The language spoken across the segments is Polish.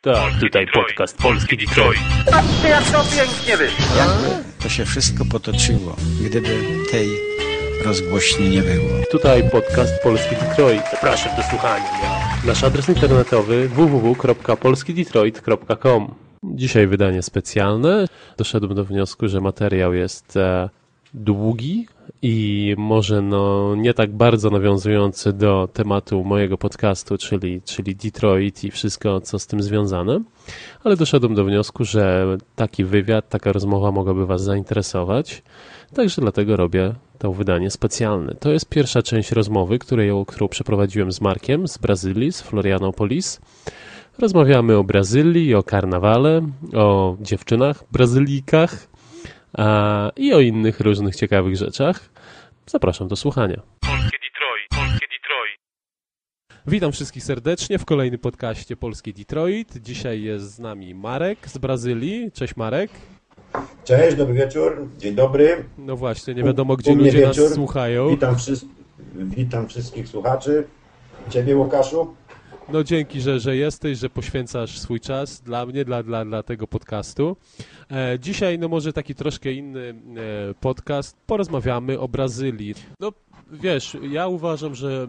Tak, tutaj podcast Polski Detroit. Patrzcie jak to pięknie wyszło. to się wszystko potoczyło, gdyby tej rozgłośni nie było. Tutaj podcast Polski Detroit. Zapraszam do słuchania. Nasz adres internetowy www.polskidetroit.com Dzisiaj wydanie specjalne. Doszedłem do wniosku, że materiał jest e, długi i może no nie tak bardzo nawiązujący do tematu mojego podcastu, czyli, czyli Detroit i wszystko, co z tym związane, ale doszedłem do wniosku, że taki wywiad, taka rozmowa mogłaby Was zainteresować, także dlatego robię to wydanie specjalne. To jest pierwsza część rozmowy, której, którą przeprowadziłem z Markiem z Brazylii, z Florianopolis. Rozmawiamy o Brazylii, o karnawale, o dziewczynach, brazylijkach, i o innych różnych ciekawych rzeczach. Zapraszam do słuchania. Polskie Detroit, Polskie Detroit. Witam wszystkich serdecznie w kolejnym podcaście Polskie Detroit. Dzisiaj jest z nami Marek z Brazylii. Cześć Marek. Cześć, dobry wieczór, dzień dobry. No właśnie, nie wiadomo gdzie ludzie nas wieczór. słuchają. Witam, wszys- witam wszystkich słuchaczy. Ciebie, Łukaszu. No dzięki, że, że jesteś, że poświęcasz swój czas dla mnie, dla, dla, dla tego podcastu. E, dzisiaj no może taki troszkę inny e, podcast. Porozmawiamy o Brazylii. No wiesz, ja uważam, że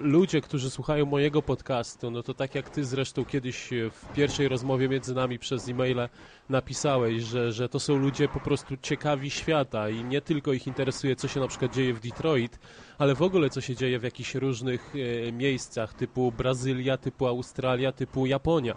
ludzie, którzy słuchają mojego podcastu, no to tak jak ty zresztą kiedyś w pierwszej rozmowie między nami przez e-maile napisałeś, że, że to są ludzie po prostu ciekawi świata i nie tylko ich interesuje, co się na przykład dzieje w Detroit, ale w ogóle co się dzieje w jakichś różnych e, miejscach, typu Brazylia, typu Australia, typu Japonia.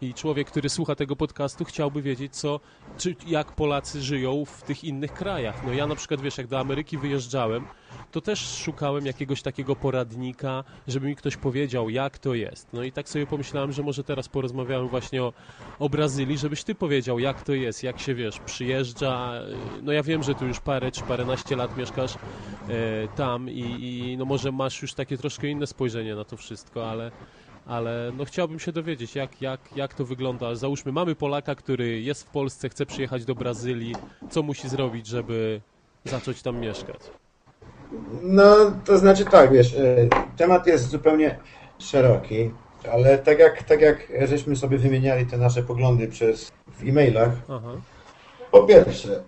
I człowiek, który słucha tego podcastu, chciałby wiedzieć, co, czy, jak Polacy żyją w tych innych krajach. No ja na przykład, wiesz, jak do Ameryki wyjeżdżałem, to też szukałem jakiegoś takiego poradnika, żeby mi ktoś powiedział, jak to jest. No i tak sobie pomyślałem, że może teraz porozmawiamy właśnie o, o Brazylii, żebyś ty powiedział, jak to jest, jak się, wiesz, przyjeżdża. No ja wiem, że tu już parę czy paręnaście lat mieszkasz e, tam i, i no może masz już takie troszkę inne spojrzenie na to wszystko, ale ale no chciałbym się dowiedzieć, jak, jak, jak to wygląda. Załóżmy, mamy Polaka, który jest w Polsce, chce przyjechać do Brazylii. Co musi zrobić, żeby zacząć tam mieszkać? No, to znaczy tak, wiesz, e, temat jest zupełnie szeroki, ale tak jak, tak jak żeśmy sobie wymieniali te nasze poglądy przez w e-mailach, Aha, po pierwsze,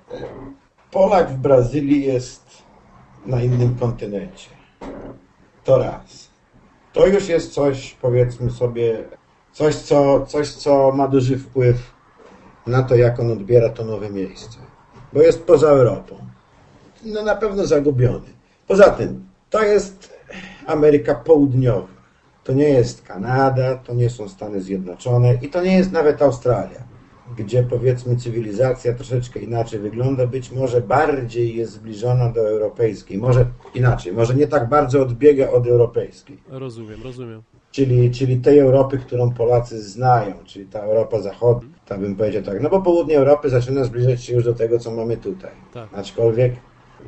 Polak w Brazylii jest na innym kontynencie. To raz. To już jest coś, powiedzmy sobie, coś co, coś, co ma duży wpływ na to, jak on odbiera to nowe miejsce. Bo jest poza Europą. No na pewno zagubiony. Poza tym, to jest Ameryka Południowa. To nie jest Kanada, to nie są Stany Zjednoczone i to nie jest nawet Australia, gdzie powiedzmy cywilizacja troszeczkę inaczej wygląda, być może bardziej jest zbliżona do europejskiej, może inaczej, może nie tak bardzo odbiega od europejskiej. rozumiem, rozumiem. Czyli, czyli tej Europy, którą Polacy znają, czyli ta Europa Zachodnia, tak bym powiedział tak. No bo południe Europy zaczyna zbliżać się już do tego, co mamy tutaj. Tak. Aczkolwiek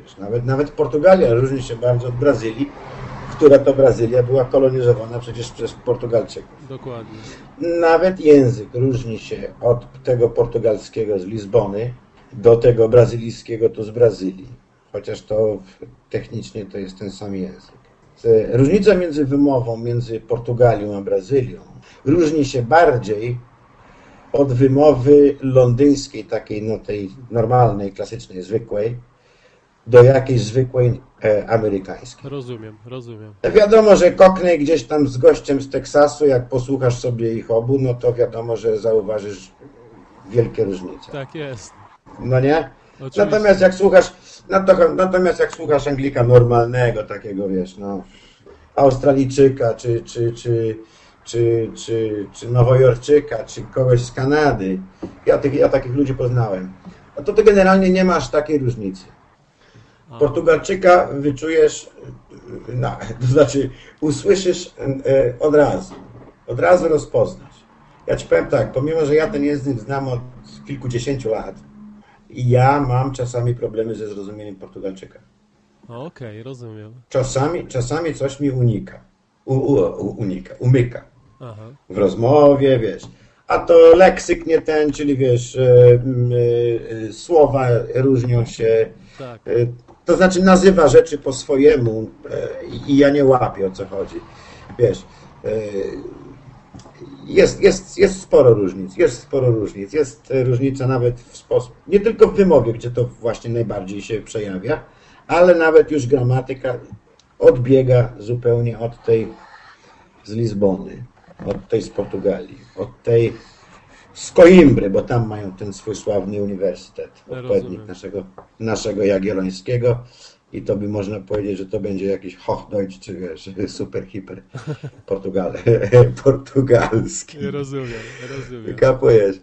wiesz, nawet, nawet Portugalia różni się bardzo od Brazylii, która to Brazylia była kolonizowana przecież przez Portugalczyków. Dokładnie. Nawet język różni się od tego portugalskiego z Lizbony do tego brazylijskiego tu z Brazylii. Chociaż to technicznie to jest ten sam język. Różnica między wymową między Portugalią a Brazylią różni się bardziej od wymowy londyńskiej, takiej no tej normalnej, klasycznej, zwykłej, do jakiejś zwykłej e, amerykańskiej. Rozumiem, rozumiem. Wiadomo, że Cockney gdzieś tam z gościem z Teksasu, jak posłuchasz sobie ich obu, no to wiadomo, że zauważysz wielkie różnice. Tak jest. No nie? Oczywiście. Natomiast jak słuchasz, nato- natomiast jak słuchasz Anglika normalnego, takiego wiesz, no, Australijczyka, czy, czy, czy, czy, czy, czy Nowojorczyka, czy kogoś z Kanady, ja, tych, ja takich ludzi poznałem, no to, to generalnie nie masz takiej różnicy. Portugalczyka wyczujesz, y, na, to znaczy usłyszysz e, od razu, od razu rozpoznasz. Ja ci powiem tak, pomimo, że ja ten język znam od kilkudziesięciu lat, ja mam czasami problemy ze zrozumieniem Portugalczyka. Okej, rozumiem. Czasami, czasami coś mi unika. U, u, unika, umyka. Aha, W rozmowie, wiesz. A to leksyk nie ten, czyli wiesz, e, e, e, słowa różnią się. tak. E, To znaczy nazywa rzeczy po swojemu e, i ja nie łapię o co chodzi. Wiesz, e, jest, jest, jest sporo różnic, jest sporo różnic. Jest e, różnica nawet w sposób, nie tylko w wymowie, gdzie to właśnie najbardziej się przejawia, ale nawet już gramatyka odbiega zupełnie od tej z Lizbony, od tej z Portugalii, od tej z Coimbry, bo tam mają ten swój sławny uniwersytet, odpowiednik naszego, naszego Jagiellońskiego i to by można powiedzieć, że to będzie jakiś Hochdeutsch, czy wiesz, super, hiper Portugal, portugalski. Rozumiem, rozumiem. Kapujesz.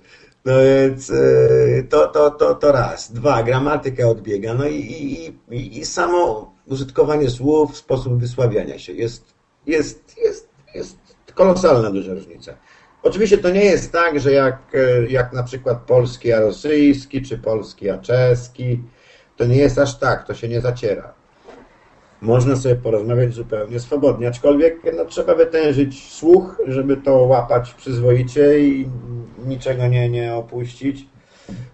No więc e, to, to, to, to raz. Dwa, gramatyka odbiega. No i, i, i, i samo użytkowanie słów, sposób wysławiania się. Jest, jest, jest, jest kolosalna duża różnica. Oczywiście to nie jest tak, że jak, e, jak na przykład polski a rosyjski, czy polski a czeski, to nie jest aż tak, to się nie zaciera. Można sobie porozmawiać zupełnie swobodnie, aczkolwiek no, trzeba wytężyć słuch, żeby to łapać przyzwoicie i niczego nie, nie opuścić.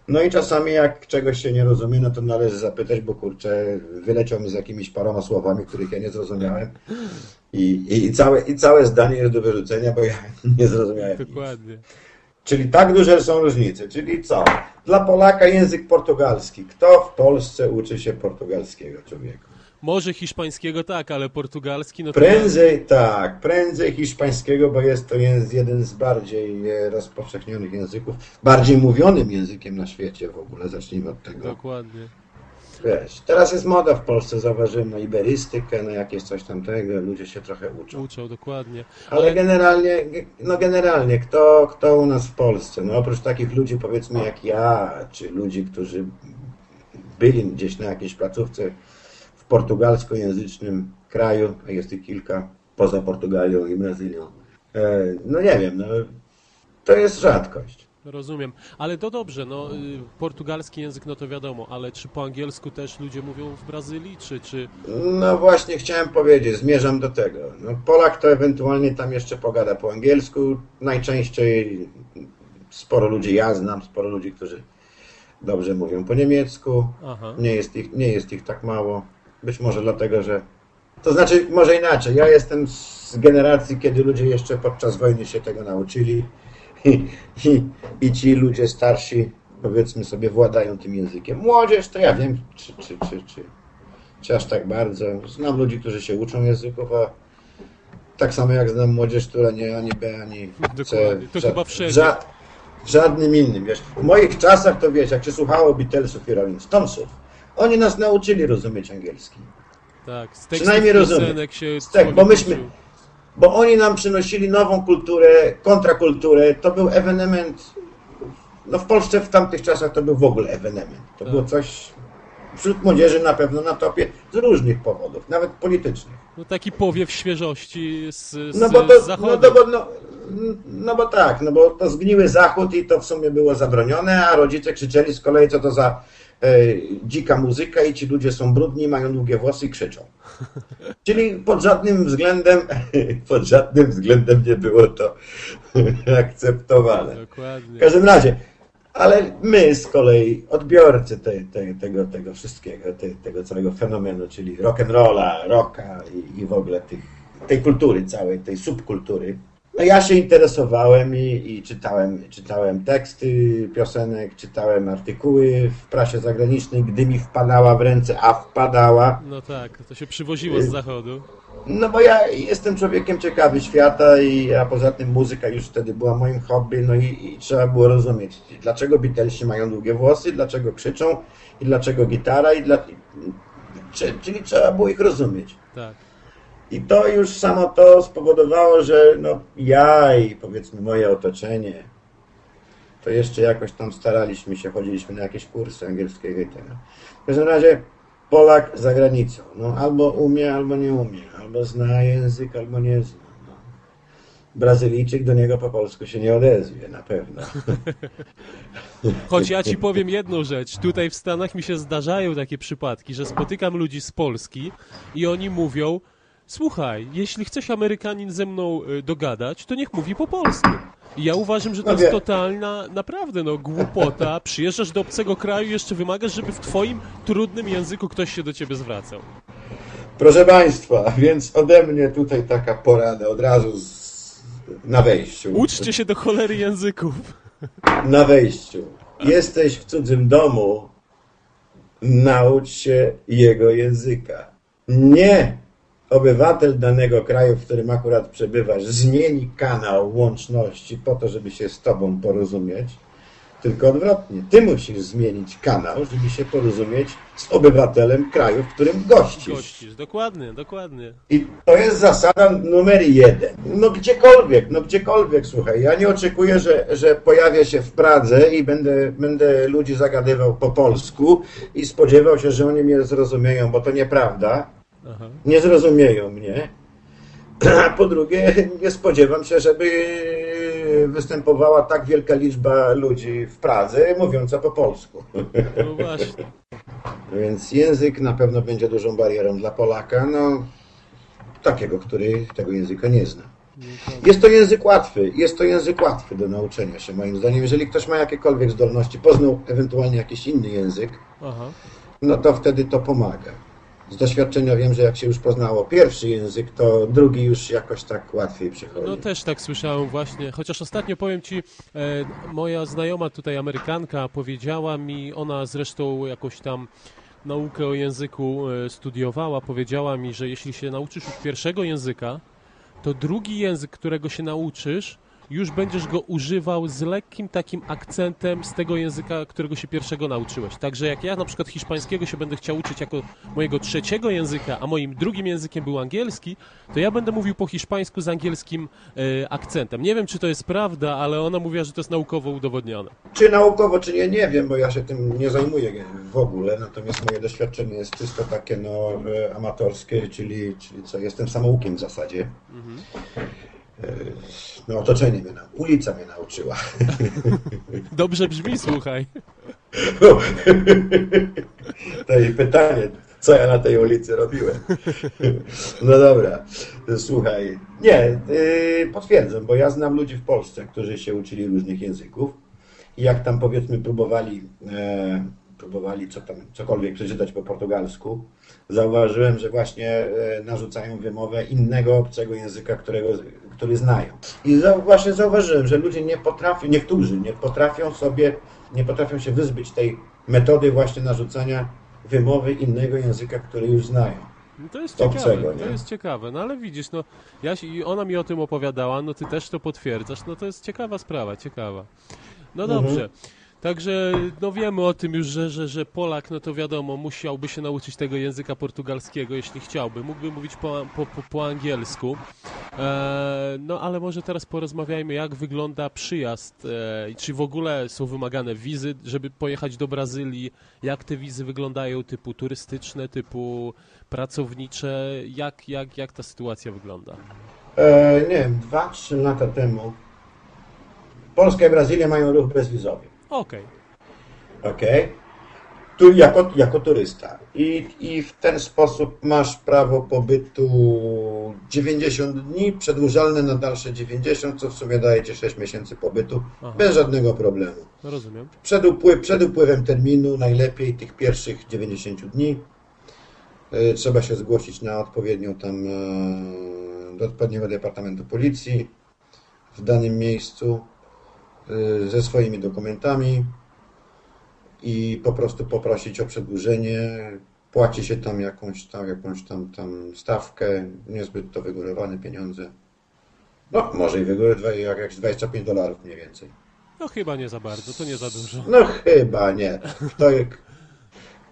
No i czasami jak czegoś się nie rozumie, no to należy zapytać, bo kurczę, wyleciał mi z jakimiś paroma słowami, których ja nie zrozumiałem i, i, i, całe, i całe zdanie jest do wyrzucenia, bo ja nie zrozumiałem. nic. Dokładnie. Czyli tak duże są różnice. Czyli co? Dla Polaka język portugalski. Kto w Polsce uczy się portugalskiego człowieku? Może hiszpańskiego tak, ale portugalski no to... Prędzej tak, prędzej hiszpańskiego, bo jest to jeden z bardziej e, rozpowszechnionych języków, bardziej mówionym językiem na świecie w ogóle, zacznijmy od tego. Dokładnie. Wiesz, teraz jest moda w Polsce, zauważyłem, na iberystykę, na jakieś coś tamtego, ludzie się trochę uczą. Uczą, dokładnie. Ale generalnie, no generalnie, kto, kto u nas w Polsce, no oprócz takich ludzi powiedzmy jak ja, czy ludzi, którzy byli gdzieś na jakiejś placówce portugalskojęzycznym kraju, a jest ich kilka, poza Portugalią i Brazylią, e, no nie wiem, no to jest rzadkość. Rozumiem. Ale to dobrze, no y, portugalski język no to wiadomo, ale czy po angielsku też ludzie mówią w Brazylii, czy... czy... No właśnie chciałem powiedzieć, zmierzam do tego. No, Polak to ewentualnie tam jeszcze pogada po angielsku. Najczęściej sporo ludzi ja znam, sporo ludzi, którzy dobrze mówią po niemiecku. Aha. Nie jest ich, nie jest ich tak mało. Być może dlatego, że. To znaczy, może inaczej. Ja jestem z generacji, kiedy ludzie jeszcze podczas wojny się tego nauczyli. I, i, i ci ludzie starsi, powiedzmy sobie, władają tym językiem. Młodzież to ja wiem, czy, czy, czy, czy, czy aż tak bardzo. Znam ludzi, którzy się uczą języków, a tak samo jak znam młodzież, która nie ani B, ani C. To ża- chyba wszędzie. ża- w żadnym innym, wiesz. W moich czasach to wiesz, jak się słuchało Beatlesów i Rolling Stonesów, oni nas nauczyli rozumieć angielski. Tak, z tekstów Przynajmniej rozumiem. się Tak, bo myśmy-. Bo oni nam przynosili nową kulturę, kontrakulturę. To był ewenement. No w Polsce w tamtych czasach to był w ogóle ewenement. To było coś wśród młodzieży na pewno na topie z różnych powodów, nawet politycznych. No taki powiew świeżości z, z, No bo to, z zachodu. no, bo, no, no bo tak, no bo to zgniły zachód i to w sumie było zabronione, a rodzice krzyczeli z kolei, co to za dzika muzyka i ci ludzie są brudni, mają długie włosy i krzyczą. Czyli pod żadnym względem, pod żadnym względem nie było to akceptowane. Dokładnie. W każdym razie, ale my z kolei, odbiorcy te, te, tego, tego wszystkiego, te, tego całego fenomenu, czyli rock'n'rolla, rocka i, i w ogóle tych, tej kultury całej, tej subkultury, no ja się interesowałem i, i czytałem, czytałem teksty piosenek, czytałem artykuły w prasie zagranicznej, gdy mi wpadała w ręce, a wpadała, No tak, to się przywoziło z zachodu. no bo ja jestem człowiekiem ciekawy świata i a poza tym muzyka już wtedy była moim hobby, no i, i trzeba było rozumieć, dlaczego Beatlesi mają długie włosy, dlaczego krzyczą i dlaczego gitara i dla... Czy, czyli trzeba było ich rozumieć. Tak. I to już samo to spowodowało, że no ja i powiedzmy moje otoczenie, to jeszcze jakoś tam staraliśmy się, chodziliśmy na jakieś kursy angielskiego i tego. W każdym razie Polak za granicą, no albo umie, albo nie umie, albo zna język, albo nie zna. No. Brazylijczyk do niego po polsku się nie odezwie, na pewno. Choć ja ci powiem jedną rzecz. Tutaj w Stanach mi się zdarzają takie przypadki, że spotykam ludzi z Polski i oni mówią słuchaj, jeśli chce się Amerykanin ze mną y, dogadać, to niech mówi po polsku. I ja uważam, że to No jest totalna, naprawdę, no, głupota. Przyjeżdżasz do obcego kraju i jeszcze wymagasz, żeby w twoim trudnym języku ktoś się do ciebie zwracał. Proszę Państwa, więc ode mnie tutaj taka porada, od razu z, na wejściu. Uczcie się do cholery języków. Na wejściu. Jesteś w cudzym domu, naucz się jego języka. Nie obywatel danego kraju, w którym akurat przebywasz, zmieni kanał łączności po to, żeby się z tobą porozumieć, tylko odwrotnie. Ty musisz zmienić kanał, żeby się porozumieć z obywatelem kraju, w którym gościsz. Gościsz, dokładnie, dokładnie. I to jest zasada numer jeden. No gdziekolwiek, no gdziekolwiek, słuchaj. Ja nie oczekuję, że, że pojawię się w Pradze i będę, będę ludzi zagadywał po polsku i spodziewał się, że oni mnie zrozumieją, bo to nieprawda. Aha. Nie zrozumieją mnie. A po drugie, nie spodziewam się, żeby występowała tak wielka liczba ludzi w Pradze mówiąca po polsku. No właśnie. Więc język na pewno będzie dużą barierą dla Polaka, no takiego, który tego języka nie zna. Jest to język łatwy, jest to język łatwy do nauczenia się moim zdaniem. Jeżeli ktoś ma jakiekolwiek zdolności, poznał ewentualnie jakiś inny język, Aha. no to wtedy to pomaga. Z doświadczenia wiem, że jak się już poznało pierwszy język, to drugi już jakoś tak łatwiej przychodzi. No też tak słyszałem właśnie, chociaż ostatnio powiem Ci, e, moja znajoma tutaj Amerykanka powiedziała mi, ona zresztą jakoś tam naukę o języku e, studiowała, powiedziała mi, że jeśli się nauczysz już pierwszego języka, to drugi język, którego się nauczysz, już będziesz go używał z lekkim takim akcentem z tego języka, którego się pierwszego nauczyłeś. Także jak ja na przykład hiszpańskiego się będę chciał uczyć jako mojego trzeciego języka, a moim drugim językiem był angielski, to ja będę mówił po hiszpańsku z angielskim e, akcentem. Nie wiem, czy to jest prawda, ale ona mówiła, że to jest naukowo udowodnione. Czy naukowo, czy nie, nie wiem, bo ja się tym nie zajmuję w ogóle, natomiast moje doświadczenie jest czysto takie no, e, amatorskie, czyli, czyli co, jestem samoukiem w zasadzie. E, No, otoczenie mnie, nau- ulica mnie nauczyła. Dobrze brzmi, słuchaj. To i pytanie, co ja na tej ulicy robiłem. No dobra, słuchaj. Nie, yy, potwierdzam, bo ja znam ludzi w Polsce, którzy się uczyli różnych języków i jak tam powiedzmy próbowali, e, próbowali co tam, cokolwiek przeczytać po portugalsku, zauważyłem, że właśnie e, narzucają wymowę innego obcego języka, którego, który znają. I właśnie zauważyłem, że ludzie nie potrafią, niektórzy nie potrafią sobie, nie potrafią się wyzbyć tej metody właśnie narzucania wymowy innego języka, który już znają. No to jest Obcego, ciekawe, nie? to jest ciekawe. No ale widzisz, no ja się, i ona mi o tym opowiadała, no ty też to potwierdzasz, no to jest ciekawa sprawa, ciekawa. No Mhm. Także no wiemy o tym już, że, że, że Polak, no to wiadomo, musiałby się nauczyć tego języka portugalskiego, jeśli chciałby. Mógłby mówić po, po, po, po angielsku. E, no ale może teraz porozmawiajmy, jak wygląda przyjazd, e, czy w ogóle są wymagane wizy, żeby pojechać do Brazylii, jak te wizy wyglądają, typu turystyczne, typu pracownicze, jak, jak, jak ta sytuacja wygląda? E, nie wiem, dwa, trzy lata temu Polska i Brazylia mają ruch bezwizowy. Okej, Okej? Tu jako, jako turysta. I, I w ten sposób masz prawo pobytu 90 dni, przedłużalne na dalsze 90, co w sumie daje ci 6 miesięcy pobytu Aha. bez żadnego problemu. no rozumiem. Przed, upływ, przed upływem terminu, najlepiej tych pierwszych 90 dni, y, trzeba się zgłosić na odpowiednią tam, e, do odpowiedniego Departamentu Policji w danym miejscu ze swoimi dokumentami i po prostu poprosić o przedłużenie. Płaci się tam jakąś tam, jakąś tam, tam stawkę, niezbyt to wygórowane pieniądze. No, może i jak jakieś 25 dolarów mniej więcej. No chyba nie za bardzo, to nie za dużo. No chyba nie. Kto,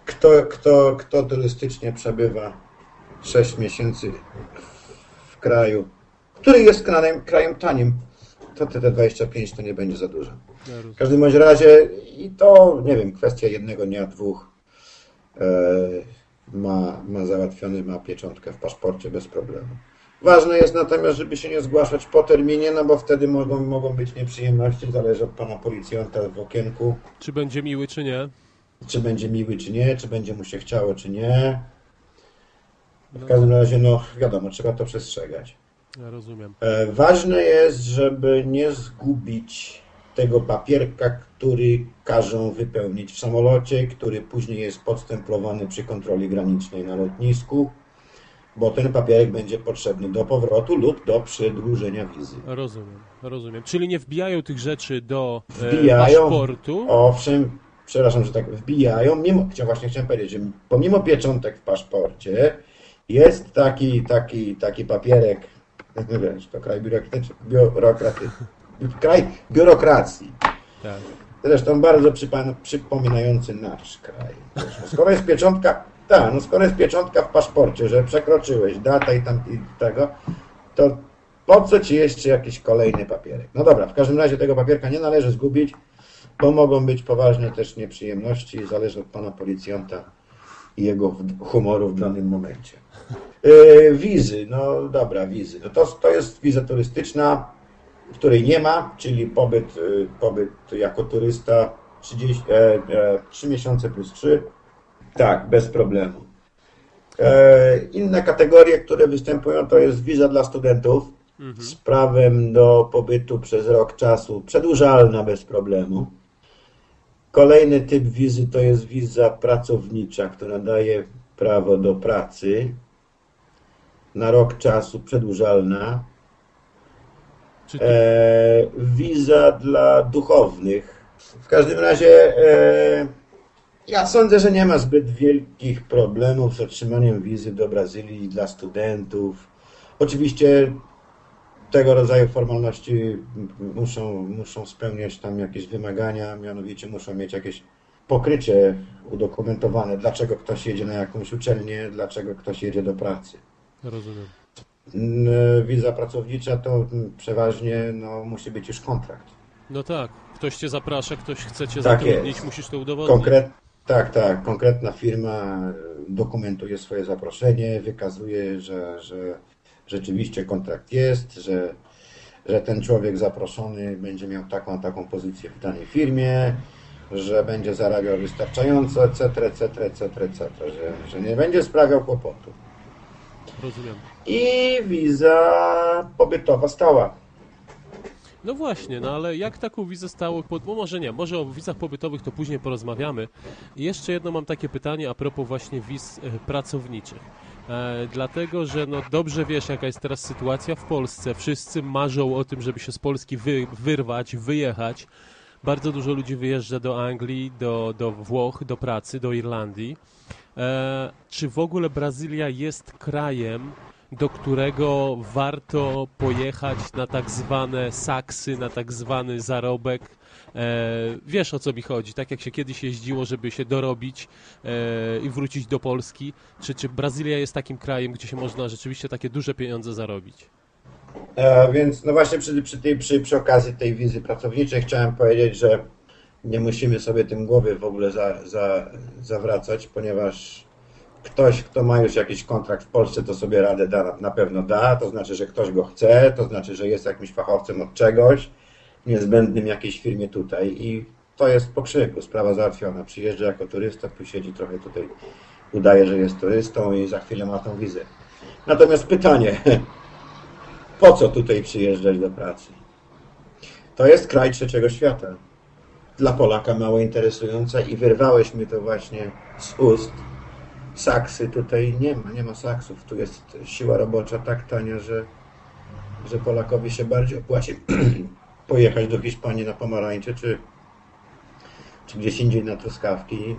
kto, kto, kto turystycznie przebywa 6 miesięcy w kraju, który jest krajem, krajem tanim, to te, te 25 to nie będzie za dużo. W każdym bądź razie i to, nie wiem, kwestia jednego dnia, dwóch e, ma, ma załatwiony, ma pieczątkę w paszporcie bez problemu. Ważne jest natomiast, żeby się nie zgłaszać po terminie, no bo wtedy mogą, mogą być nieprzyjemności, zależy od pana policjanta w okienku, Czy będzie miły, czy nie? czy będzie miły, czy nie, czy będzie mu się chciało, czy nie. W każdym razie, no wiadomo, trzeba to przestrzegać. Ja rozumiem. E, Ważne jest, żeby nie zgubić tego papierka, który każą wypełnić w samolocie, który później jest podstemplowany przy kontroli granicznej na lotnisku. bo ten papierek będzie potrzebny do powrotu lub do przedłużenia wizy. Rozumiem, rozumiem. Czyli nie wbijają tych rzeczy do e, Wbijają. paszportu. Owszem, przepraszam, że tak wbijają, mimo, właśnie chciałem powiedzieć, że pomimo pieczątek w paszporcie jest taki, taki, taki papierek, wiesz, to kraj biurokraty, biurokraty, kraj biurokracji. Tak. Zresztą bardzo przypa- przypominający nasz kraj. No skoro jest pieczątka, tak, no skoro jest pieczątka w paszporcie, że przekroczyłeś datę i tam i tego, to po co ci jeszcze jakiś kolejny papierek? No dobra, w każdym razie tego papierka nie należy zgubić, bo mogą być poważne też nieprzyjemności, zależy od pana policjanta i jego humoru w danym momencie. Yy, wizy, no dobra, wizy. No to, to jest wiza turystyczna, której nie ma, czyli pobyt, y, pobyt jako turysta 30, e, e, 3 miesiące plus 3. Tak, bez problemu. E, inne kategorie, które występują, to jest wiza dla studentów z prawem do pobytu przez rok czasu, przedłużalna bez problemu. Kolejny typ wizy to jest wiza pracownicza, która daje prawo do pracy na rok czasu, przedłużalna. E, wiza dla duchownych. W każdym razie e, ja sądzę, że nie ma zbyt wielkich problemów z otrzymaniem wizy do Brazylii dla studentów. Oczywiście tego rodzaju formalności muszą, muszą spełniać tam jakieś wymagania, mianowicie muszą mieć jakieś pokrycie udokumentowane, dlaczego ktoś jedzie na jakąś uczelnię, dlaczego ktoś jedzie do pracy. rozumiem. Wiza pracownicza to przeważnie no, musi być już kontrakt. No tak, ktoś cię zaprasza, ktoś chce cię Tak zatrudnić, jest. musisz to udowodnić. Konkret, tak, tak. Konkretna firma e, dokumentuje swoje zaproszenie, wykazuje, że, że rzeczywiście kontrakt jest, że, że ten człowiek zaproszony będzie miał taką, taką pozycję w danej firmie, że będzie zarabiał wystarczająco, etc., etc., etc., etc., że, że nie będzie sprawiał kłopotu. Rozumiem. I wiza pobytowa stała. No właśnie, no ale jak taką wizę stałą, pod... no może nie, może o wizach pobytowych to później porozmawiamy. I jeszcze jedno mam takie pytanie a propos właśnie wiz e, pracowniczych. E, dlatego, że no dobrze wiesz jaka jest teraz sytuacja w Polsce. Wszyscy marzą o tym, żeby się z Polski wy... wyrwać, wyjechać. Bardzo dużo ludzi wyjeżdża do Anglii, do, do Włoch, do pracy, do Irlandii. E, czy w ogóle Brazylia jest krajem, do którego warto pojechać na tak zwane saksy, na tak zwany zarobek? E, wiesz o co mi chodzi, tak jak się kiedyś jeździło, żeby się dorobić e, i wrócić do Polski. Czy, czy Brazylia jest takim krajem, gdzie się można rzeczywiście takie duże pieniądze zarobić? E, więc no właśnie przy, przy, tej, przy, przy okazji tej wizy pracowniczej chciałem powiedzieć, że nie musimy sobie tym głowy w ogóle za, za, zawracać, ponieważ ktoś, kto ma już jakiś kontrakt w Polsce, to sobie radę da, na pewno da, to znaczy, że ktoś go chce, to znaczy, że jest jakimś fachowcem od czegoś, niezbędnym jakiejś firmie tutaj i to jest po krzyku, sprawa załatwiona. Przyjeżdża jako turysta, tu siedzi trochę tutaj, udaje, że jest turystą i za chwilę ma tą wizę. Natomiast pytanie, po co tutaj przyjeżdżać do pracy? To jest kraj trzeciego świata. Dla Polaka mało interesująca i wyrwałeś mi to właśnie z ust. Saksy tutaj nie ma, nie ma saksów. Tu jest siła robocza tak tania, że, że Polakowi się bardziej opłaci pojechać do Hiszpanii na pomarańcze, czy, czy gdzieś indziej na truskawki,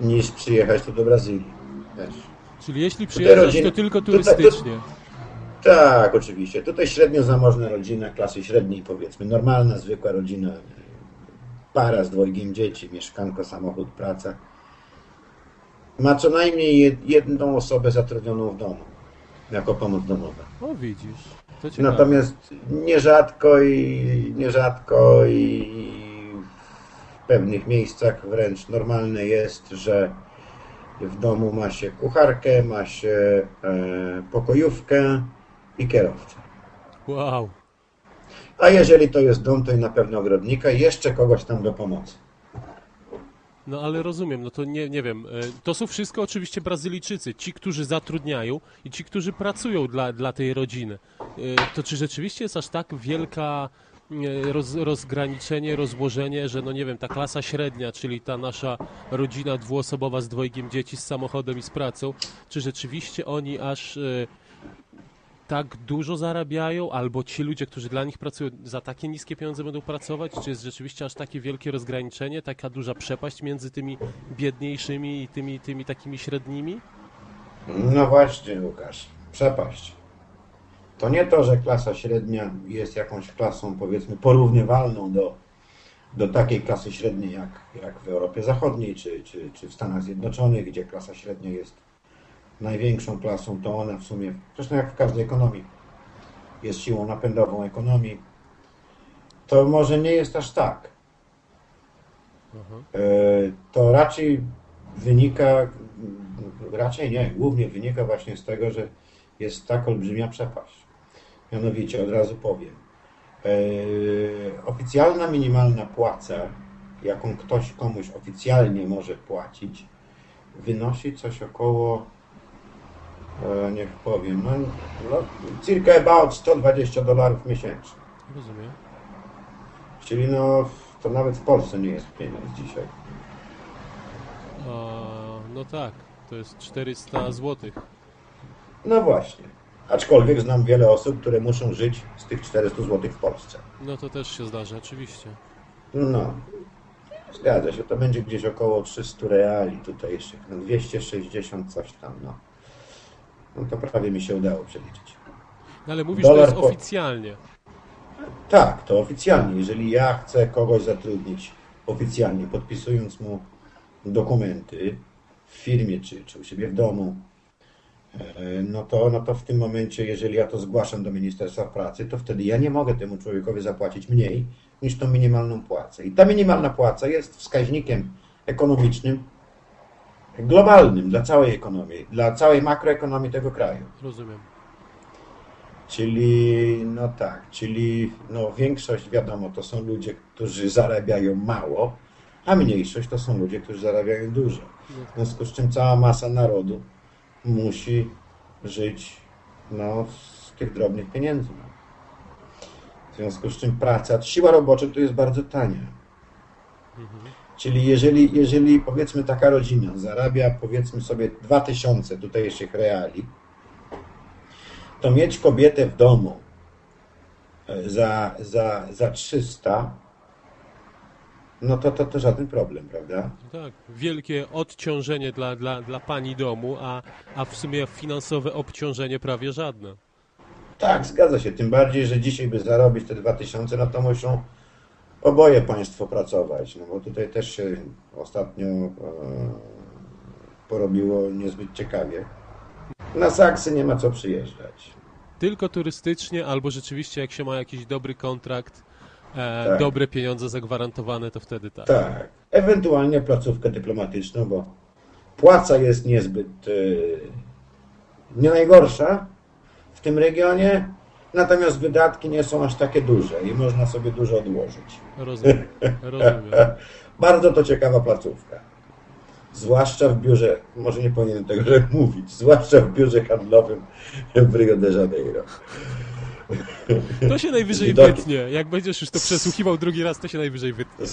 niż przyjechać tu do Brazylii. Wiesz. Czyli jeśli przyjeżdżasz, rodziny- to tylko turystycznie. Tak, oczywiście. Tutaj średnio zamożna rodzina, klasy średniej powiedzmy, normalna, zwykła rodzina, para z dwojgiem dzieci, mieszkanko, samochód, praca. Ma co najmniej jed- jedną osobę zatrudnioną w domu, jako pomoc domowa. O widzisz. Natomiast nierzadko i nierzadko i w pewnych miejscach wręcz normalne jest, że w domu ma się kucharkę, ma się e, pokojówkę i kierowcę. Wow. A jeżeli to jest dom, to i na pewno ogrodnika i jeszcze kogoś tam do pomocy. No ale rozumiem, no to nie, nie wiem. e, To są wszystko oczywiście Brazylijczycy, ci, którzy zatrudniają i ci, którzy pracują dla, dla tej rodziny. E, To czy rzeczywiście jest aż tak wielka e, roz, rozgraniczenie, rozłożenie, że no nie wiem, ta klasa średnia, czyli ta nasza rodzina dwuosobowa z dwojgiem dzieci, z samochodem i z pracą, czy rzeczywiście oni aż tak dużo zarabiają, albo ci ludzie, którzy dla nich pracują, za takie niskie pieniądze będą pracować? Czy jest rzeczywiście aż takie wielkie rozgraniczenie, taka duża przepaść między tymi biedniejszymi i tymi, tymi takimi średnimi? No właśnie, Łukasz, przepaść. To nie to, że klasa średnia jest jakąś klasą, powiedzmy, porównywalną do, do takiej klasy średniej jak, jak w Europie Zachodniej czy, czy, czy w Stanach Zjednoczonych, gdzie klasa średnia jest największą klasą, to ona w sumie, zresztą jak w każdej ekonomii, jest siłą napędową ekonomii. To może nie jest aż tak. E, To raczej wynika, raczej nie, głównie wynika właśnie z tego, że jest tak olbrzymia przepaść. Mianowicie, od razu powiem, e, oficjalna minimalna płaca, jaką ktoś komuś oficjalnie może płacić, wynosi coś około, e, niech powiem, no, no circa about 120 dolarów miesięcznie. Rozumiem. Czyli no, to nawet w Polsce nie jest pieniądz dzisiaj. A, no tak, to jest 400 złotych. No właśnie. Aczkolwiek znam wiele osób, które muszą żyć z tych 400 zł w Polsce. No to też się zdarza, oczywiście. No, zgadza się. To będzie gdzieś około 300 reali. Tutaj jeszcze no 260 coś tam, no. No to prawie mi się udało przeliczyć. No ale mówisz, Dolar to jest po- oficjalnie. Tak, to oficjalnie. Jeżeli ja chcę kogoś zatrudnić oficjalnie, podpisując mu dokumenty w firmie czy, czy u siebie w domu, e, no to, no to w tym momencie, jeżeli ja to zgłaszam do Ministerstwa Pracy, to wtedy ja nie mogę temu człowiekowi zapłacić mniej niż tą minimalną płacę. I ta minimalna płaca jest wskaźnikiem ekonomicznym globalnym dla całej ekonomii, dla całej makroekonomii tego kraju. Rozumiem. Czyli, no tak, czyli no większość, wiadomo, to są ludzie, którzy zarabiają mało, a mniejszość to są ludzie, którzy zarabiają dużo. W związku z czym cała masa narodu musi żyć no, z tych drobnych pieniędzy. No. W związku z czym praca, siła robocza to jest bardzo tania. Czyli jeżeli, jeżeli powiedzmy taka rodzina zarabia powiedzmy sobie 2000 tutejszych reali, to mieć kobietę w domu e, za, za, za 300, no to, to to żaden problem, prawda? Tak, wielkie odciążenie dla, dla, dla pani domu, a, a w sumie finansowe obciążenie prawie żadne. Tak, zgadza się. Tym bardziej, że dzisiaj, by zarobić te 2000, no to muszą oboje państwo pracować. No bo tutaj też się ostatnio e, porobiło niezbyt ciekawie. Na Saksy nie ma co przyjeżdżać. Tylko turystycznie, albo rzeczywiście jak się ma jakiś dobry kontrakt, e, Tak. dobre pieniądze zagwarantowane, to wtedy tak. Tak, ewentualnie placówkę dyplomatyczną, bo płaca jest niezbyt e, nie najgorsza w tym regionie, natomiast wydatki nie są aż takie duże i można sobie dużo odłożyć. Rozumiem, rozumiem. Bardzo to ciekawa placówka. Zwłaszcza w biurze, może nie powinienem tego mówić, zwłaszcza w biurze handlowym w Rio de Janeiro. To się najwyżej Widoki. wytnie. Jak będziesz już to przesłuchiwał drugi raz, to się najwyżej wytnie.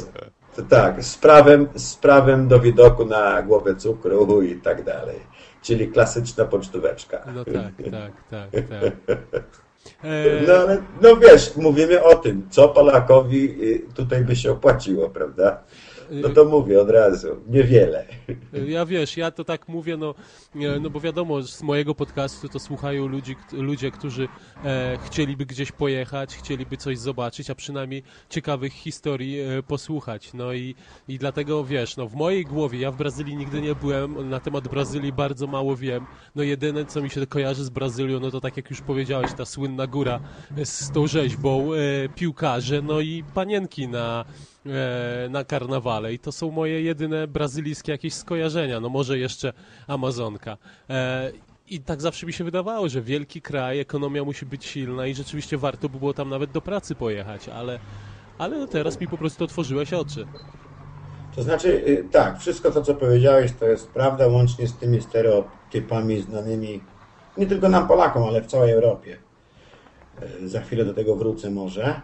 Tak, z prawem, z prawem do widoku na głowę cukru i tak dalej. Czyli klasyczna pocztóweczka. No tak, tak, tak, tak. E, No ale, no wiesz, mówimy o tym, co Polakowi y, tutaj by się opłaciło, prawda? No to mówię od razu, niewiele. Ja wiesz, ja to tak mówię, no, e, no bo wiadomo, z mojego podcastu to słuchają ludzi, ludzie, którzy e, chcieliby gdzieś pojechać, chcieliby coś zobaczyć, a przynajmniej ciekawych historii e, posłuchać. No i, i dlatego wiesz, no w mojej głowie, ja w Brazylii nigdy nie byłem, na temat Brazylii bardzo mało wiem. No jedyne, co mi się kojarzy z Brazylią, no to tak jak już powiedziałeś, ta słynna góra z tą rzeźbą, e, piłkarze, no i panienki na, e, na karnawale i to są moje jedyne brazylijskie jakieś skojarzenia, no może jeszcze Amazonka. E, I tak zawsze mi się wydawało, że wielki kraj, ekonomia musi być silna i rzeczywiście warto by było tam nawet do pracy pojechać, ale, ale no teraz mi po prostu otworzyłeś oczy. To znaczy, y, tak, wszystko to, co powiedziałeś, to jest prawda, łącznie z tymi stereotypami znanymi nie tylko nam Polakom, ale w całej Europie. Y, Za chwilę do tego wrócę może.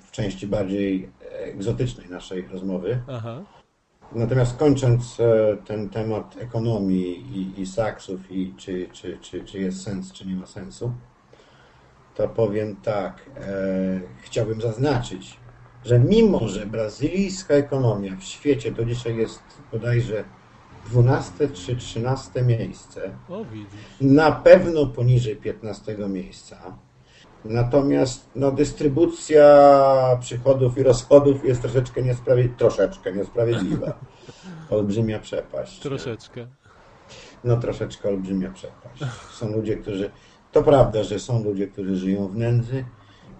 w części bardziej egzotycznej naszej rozmowy. Aha. Natomiast kończąc e, ten temat ekonomii i, i saksów i czy, czy, czy, czy jest sens, czy nie ma sensu, to powiem tak, e, chciałbym zaznaczyć, że mimo, że brazylijska ekonomia w świecie do dzisiaj jest bodajże 12 czy 13 miejsce, O, na pewno poniżej 15 miejsca. Natomiast no, dystrybucja przychodów i rozchodów jest troszeczkę niesprawiedliwa, troszeczkę niesprawiedliwa. Olbrzymia przepaść. Troszeczkę. No troszeczkę olbrzymia przepaść. Są ludzie, którzy. To prawda, że są ludzie, którzy żyją w nędzy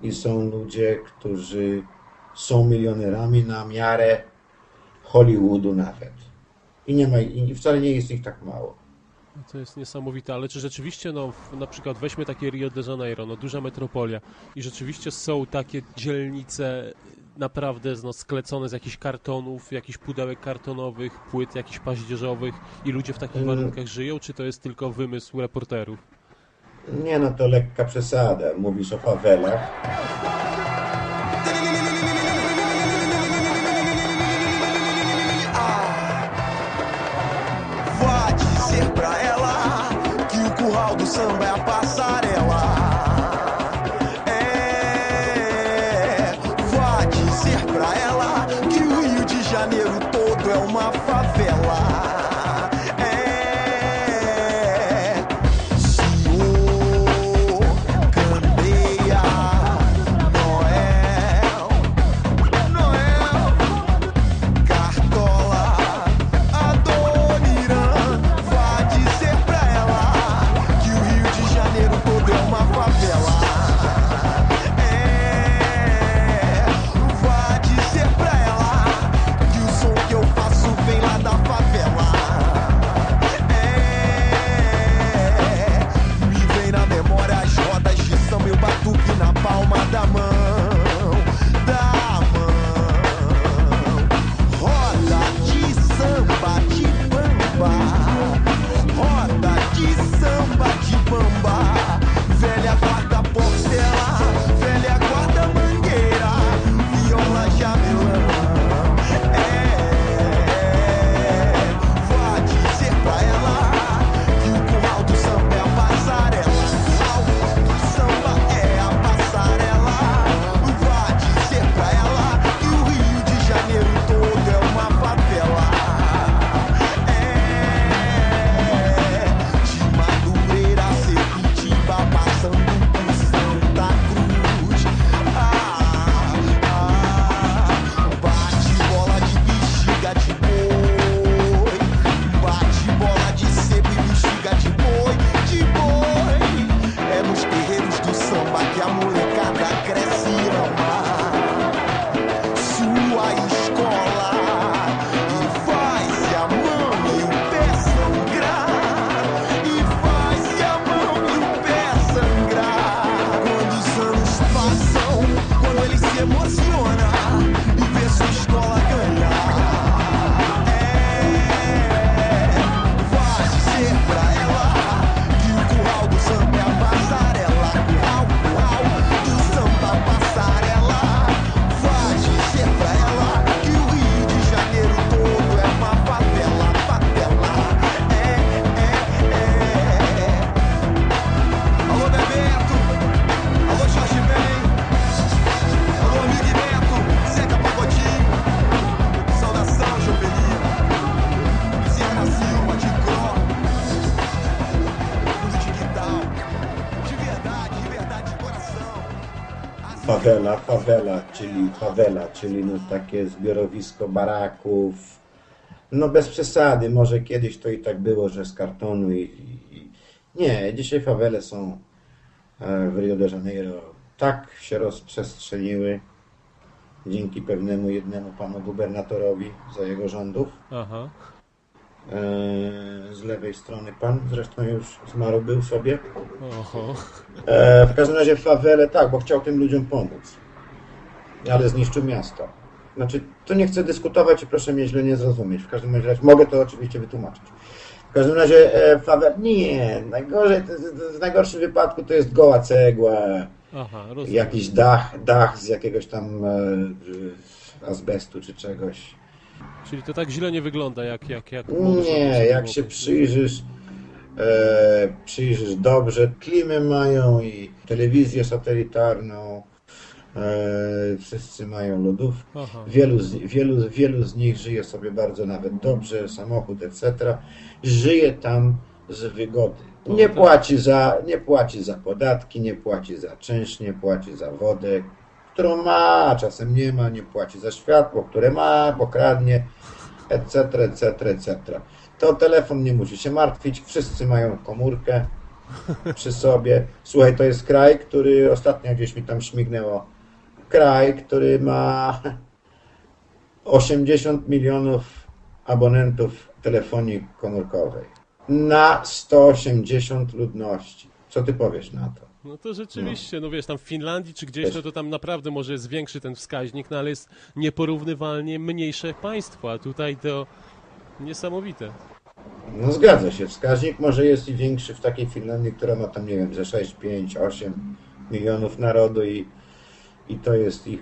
i są ludzie, którzy są milionerami na miarę Hollywoodu nawet. I nie ma, i wcale nie jest ich tak mało. To jest niesamowite, ale czy rzeczywiście, no, na przykład weźmy takie Rio de Janeiro, no, duża metropolia i rzeczywiście są takie dzielnice naprawdę no, sklecone z jakichś kartonów, jakichś pudełek kartonowych, płyt jakichś paździerzowych i ludzie w takich Mm. warunkach żyją, czy to jest tylko wymysł reporterów? Nie, no to lekka przesada. Mówisz o fawelach. O Fawela, fawela, czyli fawela, czyli no takie zbiorowisko baraków. No bez przesady, może kiedyś to i tak było, że z kartonu i, i. Nie, dzisiaj fawele są e, w Rio de Janeiro tak się rozprzestrzeniły dzięki pewnemu jednemu panu gubernatorowi za jego rządów. Aha. E, z lewej strony pan, zresztą już zmarł był sobie. Oho. E, w każdym razie fawele tak, bo chciał tym ludziom pomóc. Ale zniszczył miasto. Znaczy, tu nie chcę dyskutować i proszę mnie źle nie zrozumieć. W każdym razie mogę to oczywiście wytłumaczyć. W każdym razie e, fawel, nie, najgorzej, w najgorszym wypadku to jest goła cegła. Aha, jakiś dach, dach z jakiegoś tam e, azbestu czy czegoś. Czyli to tak źle nie wygląda, jak... jak, jak Nie, jak się przyjrzysz, e, przyjrzysz dobrze, klimy mają i telewizję satelitarną, e, wszyscy mają lodówkę. Wielu z, wielu, wielu z nich żyje sobie bardzo nawet dobrze, samochód, etc. Żyje tam z wygody. Nie tak. płaci, za, nie płaci za podatki, nie płaci za czynsz, nie płaci za wodę, którą ma, czasem nie ma, nie płaci za światło, które ma, bo kradnie, etc., etc., etc. To telefon nie musi się martwić, wszyscy mają komórkę przy sobie. Słuchaj, to jest kraj, który ostatnio gdzieś mi tam śmignęło. Kraj, który ma 80 milionów abonentów telefonii komórkowej na 180 ludności. Co ty powiesz na to? No to rzeczywiście, no wiesz, tam w Finlandii czy gdzieś, no to tam naprawdę może jest większy ten wskaźnik, no ale jest nieporównywalnie mniejsze państwo, a tutaj to niesamowite. No zgadza się, wskaźnik może jest i większy w takiej Finlandii, która ma tam, nie wiem, ze 6, 5, 8 milionów narodu i, i to jest ich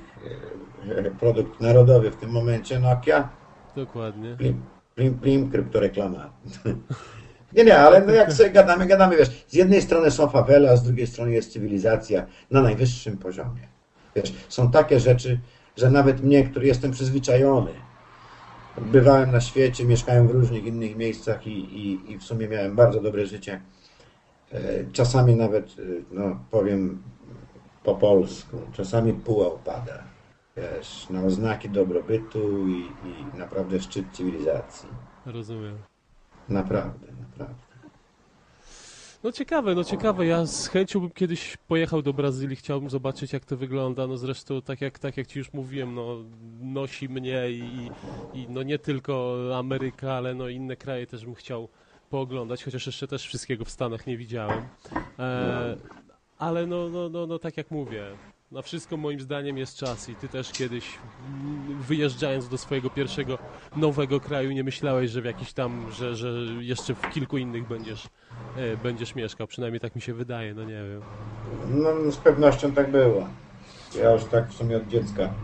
e, produkt narodowy w tym momencie Nokia. Dokładnie. Plim, plim, plim, kryptoreklama. Nie, nie, ale no jak sobie gadamy, gadamy, wiesz, z jednej strony są fawele, a z drugiej strony jest cywilizacja na najwyższym poziomie. Wiesz, są takie rzeczy, że nawet mnie, który jestem przyzwyczajony, bywałem na świecie, mieszkałem w różnych innych miejscach i, i, i w sumie miałem bardzo dobre życie. E, Czasami nawet, e, no powiem po polsku, czasami puła upada. Wiesz, na oznaki dobrobytu i, i naprawdę szczyt cywilizacji. Rozumiem. Naprawdę, naprawdę. No ciekawe, no ciekawe. Ja z chęcią bym kiedyś pojechał do Brazylii, chciałbym zobaczyć jak to wygląda. No zresztą tak jak, tak jak ci już mówiłem, no nosi mnie i, i no nie tylko Ameryka, ale no inne kraje też bym chciał pooglądać, chociaż jeszcze też wszystkiego w Stanach nie widziałem. E, ale no, no, no, no tak jak mówię, na wszystko moim zdaniem jest czas i ty też kiedyś wyjeżdżając do swojego pierwszego nowego kraju nie myślałeś, że w jakiś tam, że, że jeszcze w kilku innych będziesz, e, będziesz mieszkał, przynajmniej tak mi się wydaje, no nie wiem. No, z pewnością tak było. Ja już tak w sumie od dziecka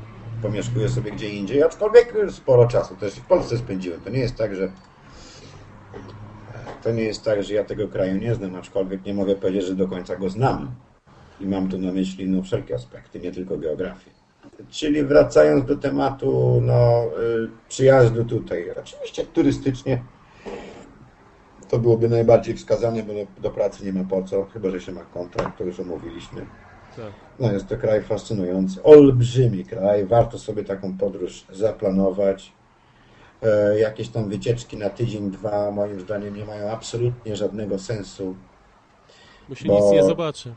pomieszkuję sobie gdzie indziej, aczkolwiek sporo czasu też w Polsce spędziłem. To nie jest tak, że to nie jest tak, że ja tego kraju nie znam, aczkolwiek nie mogę powiedzieć, że do końca go znam. I mam tu na myśli no, wszelkie aspekty, nie tylko geografię. Czyli wracając do tematu no, y, przyjazdu tutaj. Oczywiście turystycznie to byłoby najbardziej wskazane, bo do, do pracy nie ma po co, chyba że się ma kontrakt, to już omówiliśmy. Tak. No jest to kraj fascynujący, olbrzymi kraj, warto sobie taką podróż zaplanować. E, jakieś tam wycieczki na tydzień, dwa moim zdaniem nie mają absolutnie żadnego sensu. Bo się Bo- nic nie zobaczy.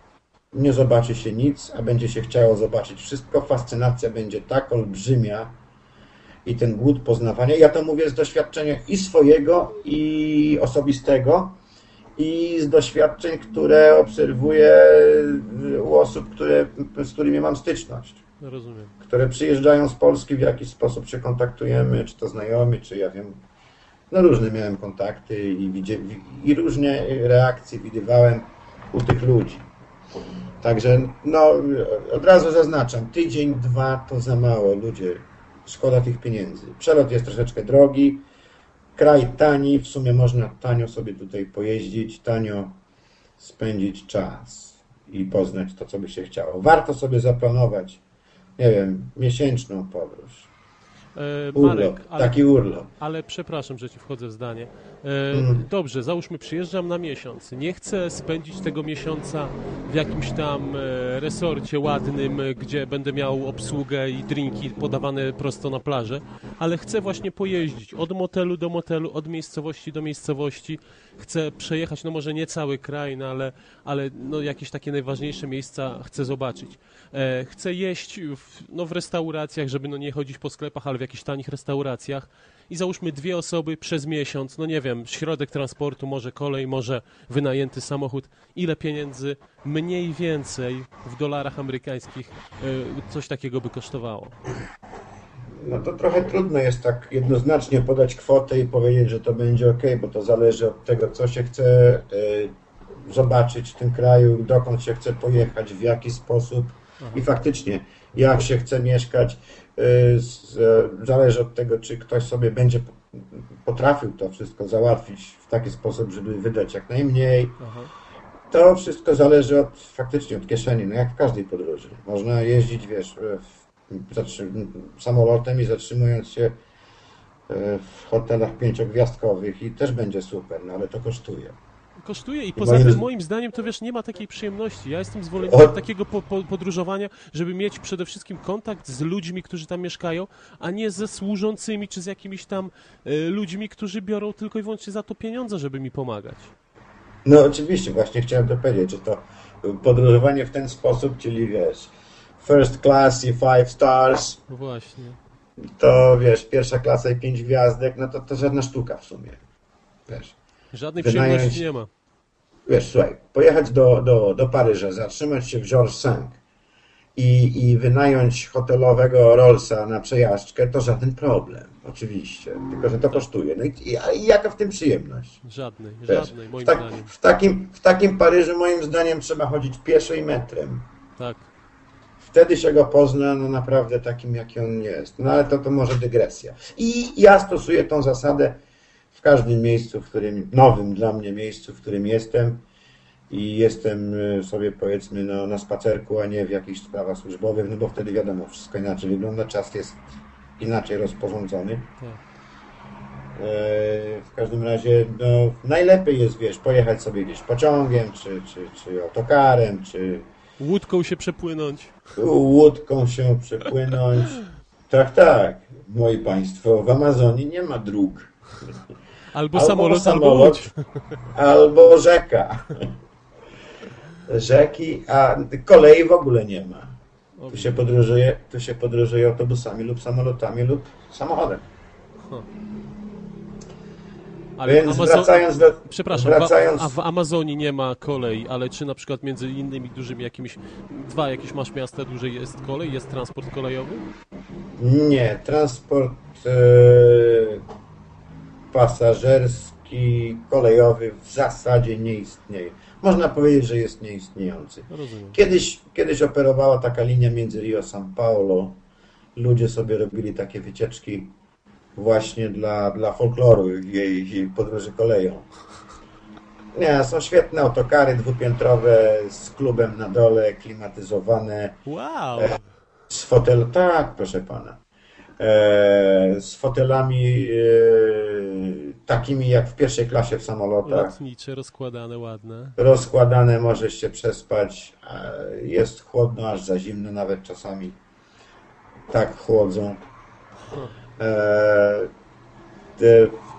Nie zobaczy się nic, a będzie się chciało zobaczyć wszystko. Fascynacja będzie tak olbrzymia i ten głód poznawania. Ja to mówię z doświadczenia i swojego, i osobistego, i z doświadczeń, które obserwuję u osób, które, z którymi mam styczność. No, rozumiem. które przyjeżdżają z Polski, w jakiś sposób się kontaktujemy, czy to znajomi, czy ja wiem, no różne miałem kontakty i, widzie, i różne reakcje widywałem u tych ludzi. Także, no, od razu zaznaczam, tydzień, dwa to za mało, ludzie, szkoda tych pieniędzy. Przelot jest troszeczkę drogi, kraj tani, w sumie można tanio sobie tutaj pojeździć, tanio spędzić czas i poznać to, co by się chciało. Warto sobie zaplanować nie wiem, miesięczną podróż. E, Urlop, Marek, ale, taki urlop. ale przepraszam, że ci wchodzę w zdanie. E, Mhm. Dobrze, załóżmy, przyjeżdżam na miesiąc. Nie chcę spędzić tego miesiąca w jakimś tam e, resorcie ładnym, gdzie będę miał obsługę i drinki podawane prosto na plażę, ale chcę właśnie pojeździć od motelu do motelu, od miejscowości do miejscowości. Chcę przejechać, no może nie cały kraj, no ale, ale no jakieś takie najważniejsze miejsca chcę zobaczyć. Chcę jeść w, no w restauracjach, żeby no nie chodzić po sklepach, ale jakichś tanich restauracjach. I załóżmy dwie osoby przez miesiąc, no nie wiem, środek transportu, może kolej, może wynajęty samochód. Ile pieniędzy mniej więcej w dolarach amerykańskich e, coś takiego by kosztowało? No to trochę trudno jest tak jednoznacznie podać kwotę i powiedzieć, że to będzie ok, bo to zależy od tego, co się chce, e, zobaczyć w tym kraju, dokąd się chce pojechać, w jaki sposób i faktycznie jak się chce mieszkać, zależy od tego, czy ktoś sobie będzie po- potrafił to wszystko załatwić w taki sposób, żeby wydać jak najmniej. Aha. To wszystko zależy od, faktycznie od kieszeni, no jak w każdej podróży. Można jeździć, wiesz, samolotem i zatrzymując się e, w hotelach pięciogwiazdkowych i też będzie super, no ale to kosztuje. Kosztuje i poza tym moim zdaniem to wiesz, nie ma takiej przyjemności. Ja jestem zwolennikiem takiego po, po, podróżowania, żeby mieć przede wszystkim kontakt z ludźmi, którzy tam mieszkają, a nie ze służącymi czy z jakimiś tam e, ludźmi, którzy biorą tylko i wyłącznie za to pieniądze, żeby mi pomagać. No oczywiście, właśnie chciałem to powiedzieć, że to podróżowanie w ten sposób, czyli wiesz, first class i five stars, właśnie. to wiesz, pierwsza klasa i pięć gwiazdek, no to, to żadna sztuka w sumie. Wiesz. Żadnej Wynająć- przyjemności nie ma. Wiesz, słuchaj, pojechać do, do, do Paryża, zatrzymać się w Georges V i, i wynająć hotelowego Rollsa na przejażdżkę, to żaden problem, oczywiście. Tylko, że to kosztuje. No i, i, jaka w tym przyjemność? Żadnej, Wiesz, żadnej, moim w, tak, zdaniem. w, takim, w takim Paryżu, moim zdaniem, trzeba chodzić pieszo i metrem. Tak. Wtedy się go pozna, no naprawdę takim, jaki on jest. No ale to, to może dygresja. I ja stosuję tą zasadę każdym miejscu, w którym, nowym dla mnie miejscu, w którym jestem i jestem y, sobie powiedzmy no, na spacerku, a nie w jakichś sprawach służbowych, no bo wtedy wiadomo, wszystko inaczej wygląda, czas jest inaczej rozporządzony. Tak. E, W każdym razie no, najlepiej jest, wiesz, pojechać sobie gdzieś pociągiem, czy, czy, czy autokarem, czy Łódką się przepłynąć. łódką się przepłynąć. Tak, tak, moi państwo, w Amazonii nie ma dróg. Albo, Albo samolot, albo samolot. łódź. Albo rzeka. Rzeki, a kolei w ogóle nie ma. Tu się podróżuje, tu się podróżuje autobusami lub samolotami lub samochodem. Ale Więc Amazo- wracając do... Przepraszam, wracając, w, a w Amazonii nie ma kolei, ale czy na przykład między innymi dużymi jakimiś, dwa jakieś masz miasta duże jest kolej, jest transport kolejowy? Nie, transport e, pasażerski, kolejowy w zasadzie nie istnieje. Można powiedzieć, że jest nieistniejący. Rozumiem. Kiedyś, kiedyś operowała taka linia między Rio a São Paulo. Ludzie sobie robili takie wycieczki właśnie dla, dla folkloru jej, jej podróży koleją. Nie, są świetne autokary dwupiętrowe z klubem na dole, klimatyzowane. Wow! Z fotel, tak, proszę pana. E, z fotelami e, takimi jak w pierwszej klasie w samolotach. Lotnicze, rozkładane, ładne. Rozkładane, możesz się przespać. Jest chłodno, aż za zimno nawet czasami. Tak chłodzą. E,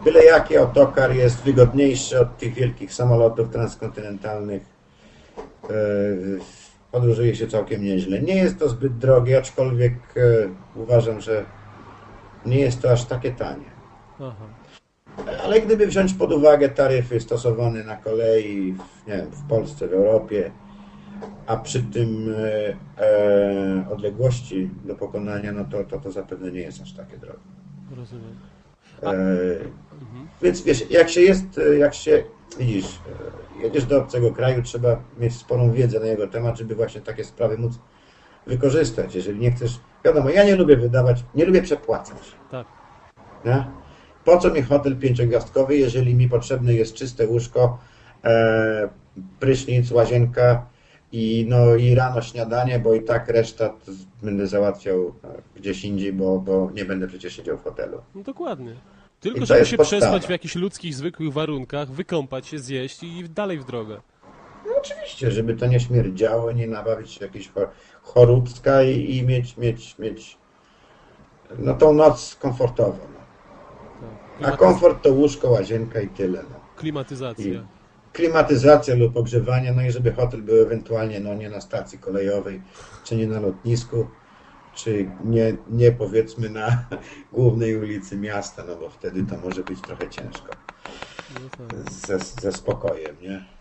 Byle jaki autokar jest wygodniejszy od tych wielkich samolotów transkontynentalnych. Podróżuje się całkiem nieźle. Nie jest to zbyt drogie, aczkolwiek uważam, że nie jest to aż takie tanie. Aha. Ale gdyby wziąć pod uwagę taryfy stosowane na kolei w, nie wiem, w Polsce, w Europie, a przy tym e, e, odległości do pokonania, no to, to to zapewne nie jest aż takie drogie. Rozumiem. E, Więc wiesz, jak się jest, e, jak się, widzisz, e, jedziesz do obcego kraju, trzeba mieć sporą wiedzę na jego temat, żeby właśnie takie sprawy móc wykorzystać. Jeżeli nie chcesz, wiadomo, ja nie lubię wydawać, nie lubię przepłacać. Tak. Nie? Po co mi hotel pięciogwiazdkowy, jeżeli mi potrzebne jest czyste łóżko, e, prysznic, łazienka i, no, i rano śniadanie, bo i tak reszta będę załatwiał e, gdzieś indziej, bo, bo nie będę przecież siedział w hotelu. No dokładnie. Tylko żeby się podstawa. przespać w jakichś ludzkich, zwykłych warunkach, wykąpać się, zjeść i dalej w drogę. No oczywiście, żeby to nie śmierdziało, nie nabawić się jakiejś chor- choróbska i, i mieć, mieć, mieć no tą noc komfortową. No. A komfort to łóżko, łazienka i tyle. No. Klimatyzacja. I klimatyzacja lub ogrzewanie, no i żeby hotel był ewentualnie no, nie na stacji kolejowej, czy nie na lotnisku, czy nie, nie powiedzmy na głównej ulicy miasta, no bo wtedy to może być trochę ciężko. No tak. Ze, ze spokojem, nie?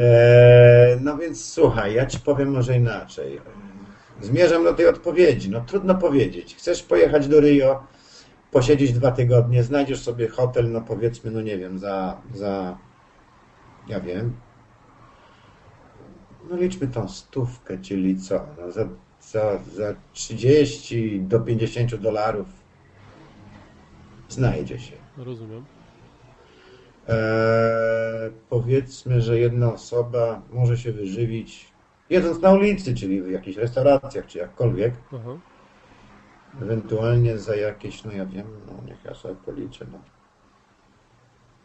E, no więc słuchaj, ja ci powiem może inaczej. Zmierzam do tej odpowiedzi. No trudno powiedzieć. Chcesz pojechać do Rio, posiedzieć dwa tygodnie, znajdziesz sobie hotel, no powiedzmy, no nie wiem, za, za ja wiem, no liczmy tą stówkę, czyli co, no za, za, za 30 do 50 dolarów znajdzie się. Rozumiem. Eee, powiedzmy, że jedna osoba może się wyżywić jedząc na ulicy, czyli w jakichś restauracjach, czy jakkolwiek, Aha. ewentualnie za jakieś, no ja wiem, no niech ja sobie policzę, no.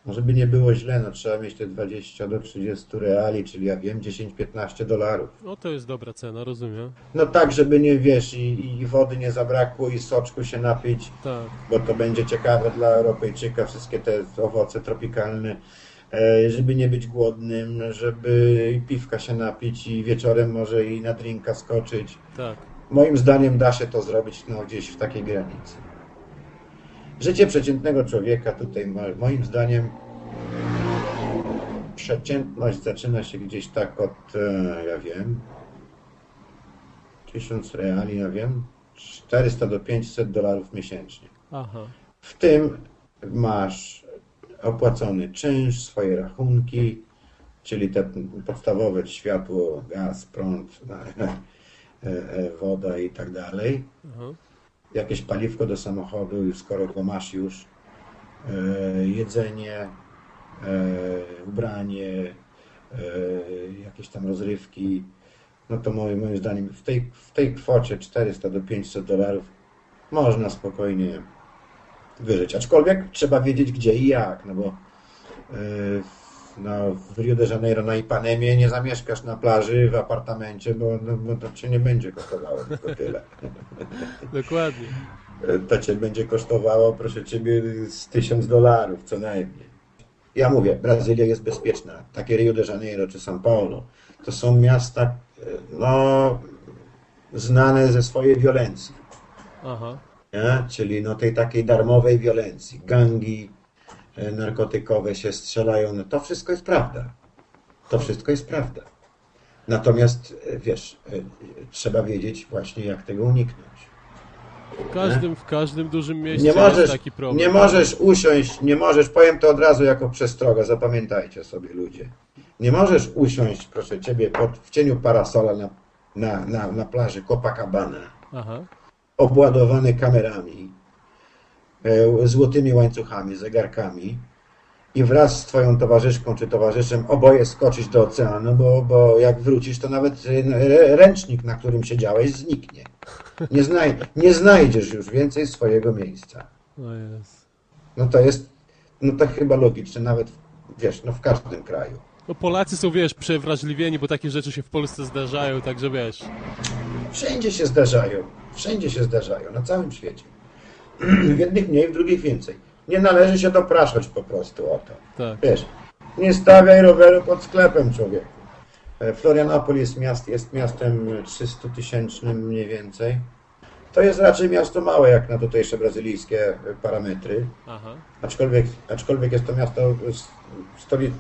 No żeby nie było źle, no trzeba mieć te 20 do 30 reali, czyli ja wiem, 10-15 dolarów. No to jest dobra cena, rozumiem. No tak, żeby nie, wiesz, i, i wody nie zabrakło, i soczku się napić, Tak. bo to będzie ciekawe dla Europejczyka, wszystkie te owoce tropikalne, e, żeby nie być głodnym, żeby piwka się napić i wieczorem może i na drinka skoczyć. Tak. Moim zdaniem da się to zrobić no, gdzieś w takiej granicy. Życie przeciętnego człowieka tutaj, mo- moim zdaniem, przeciętność zaczyna się gdzieś tak od, e, ja wiem, 1000 reali, ja wiem, 400 do 500 dolarów miesięcznie. Aha. W tym masz opłacony czynsz, swoje rachunki, czyli te podstawowe światło, gaz, prąd, e, e, woda i tak dalej. Aha. Jakieś paliwko do samochodu, skoro go masz już, e, jedzenie, e, ubranie, e, jakieś tam rozrywki. No to moim, moim zdaniem w tej, w tej kwocie 400 do 500 dolarów można spokojnie wyżyć. Aczkolwiek trzeba wiedzieć gdzie i jak, no bo e, w- no, w Rio de Janeiro na Ipanemie nie zamieszkasz na plaży w apartamencie, bo, no, bo to cię nie będzie kosztowało tylko tyle. Dokładnie. To cię będzie kosztowało, proszę ciebie, z tysiąc dolarów co najmniej. Ja mówię, Brazylia jest bezpieczna. Takie Rio de Janeiro czy São Paulo to są miasta no, znane ze swojej wiolencji. Aha. nie? czyli no tej takiej darmowej wiolencji. Gangi narkotykowe się strzelają, no to wszystko jest prawda. To wszystko jest prawda. Natomiast, e, wiesz, e, trzeba wiedzieć właśnie, jak tego uniknąć. W każdym, w każdym dużym mieście Nie możesz, jest taki problem. nie możesz usiąść, nie możesz, powiem to od razu jako przestrogę, zapamiętajcie sobie ludzie. Nie możesz usiąść, proszę Ciebie, pod, w cieniu parasola na, na, na, na plaży Copacabana, Aha. obładowany kamerami, e, złotymi łańcuchami, zegarkami i wraz z Twoją towarzyszką czy towarzyszem oboje skoczyć do oceanu, bo, bo jak wrócisz, to nawet e, ręcznik, na którym siedziałeś, zniknie. Nie, znaj, nie znajdziesz już więcej swojego miejsca. No jest. No to jest, no to chyba logiczne, nawet, wiesz, no w każdym kraju. No Polacy są, wiesz, przewrażliwieni, bo takie rzeczy się w Polsce zdarzają, także wiesz. Wszędzie się zdarzają, wszędzie się zdarzają, na całym świecie. W jednych mniej, w drugich więcej. Nie należy się dopraszać po prostu o to. Tak. Wiesz, nie stawiaj roweru pod sklepem, człowieku. E, Florianopolis miast, jest miastem 300 tysięcznym mniej więcej. To jest raczej miasto małe, jak na tutejsze brazylijskie parametry. Aha. Aczkolwiek, aczkolwiek jest to miasto stoli,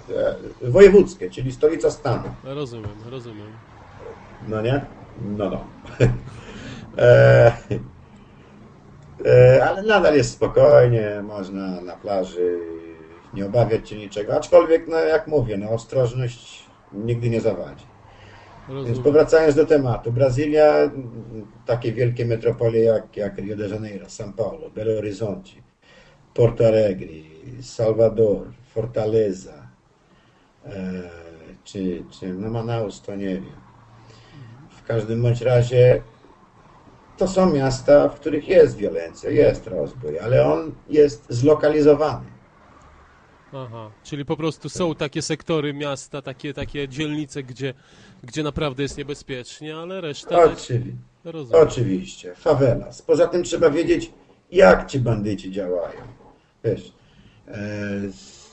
e, wojewódzkie, czyli stolica stanu. Rozumiem, rozumiem. No nie? No no. e, ale nadal jest spokojnie, można na plaży nie obawiać się niczego. Aczkolwiek, no jak mówię, no ostrożność nigdy nie zawadzi. Więc Rozumiem. powracając do tematu, Brazylia, takie wielkie metropolie jak, jak Rio de Janeiro, São Paulo, Belo Horizonte, Porto Alegre, Salvador, Fortaleza, e, czy, czy no Manaus, to nie wiem. W każdym bądź razie to są miasta, w których jest wiolencja, jest rozbój, ale on jest zlokalizowany. Aha. Czyli po prostu są takie sektory miasta, takie, takie dzielnice, gdzie, gdzie naprawdę jest niebezpiecznie, ale reszta... Oczywiście. Rozumiem. Oczywiście, favelas. Poza tym trzeba wiedzieć, jak ci bandyci działają. Wiesz, e,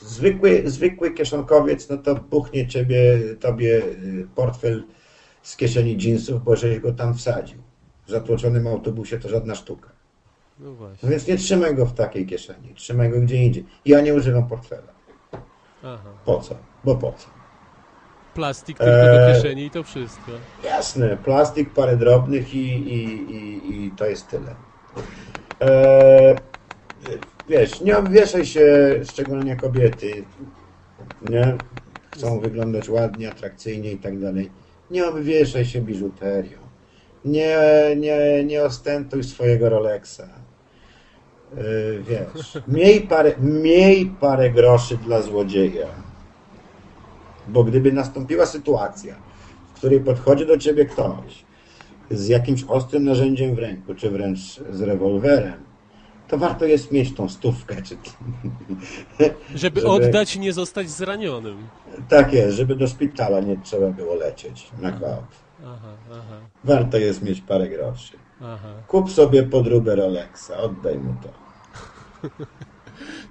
zwykły, zwykły kieszonkowiec, no to puchnie ciebie, tobie e, portfel z kieszeni jeansów, bo żeś go tam wsadził. W zatłoczonym autobusie to żadna sztuka. No No więc nie trzymaj go w takiej kieszeni, trzymaj go gdzie indziej. Ja nie używam portfela. Aha. Po co? Bo po co? Plastik tylko do Eee. kieszeni i to wszystko. Jasne, plastik, parę drobnych i, i, i, i to jest tyle. E, wiesz, nie obwieszaj się, szczególnie kobiety, nie? Chcą wyglądać ładnie, atrakcyjnie i tak dalej. Nie obwieszaj się biżuterią. Nie, nie, nie ostentuj swojego Rolexa. Yy, wiesz, miej parę, miej parę groszy dla złodzieja. Bo gdyby nastąpiła sytuacja, w której podchodzi do ciebie ktoś z jakimś ostrym narzędziem w ręku, czy wręcz z rewolwerem, to warto jest mieć tą stówkę, czy Żeby, Żeby- oddać i nie zostać zranionym. tak jest, żeby do szpitala nie trzeba było lecieć na gwałt. Aha, aha, Warto jest mieć parę groszy. aha. Kup sobie podróbę Rolexa, oddaj mu to.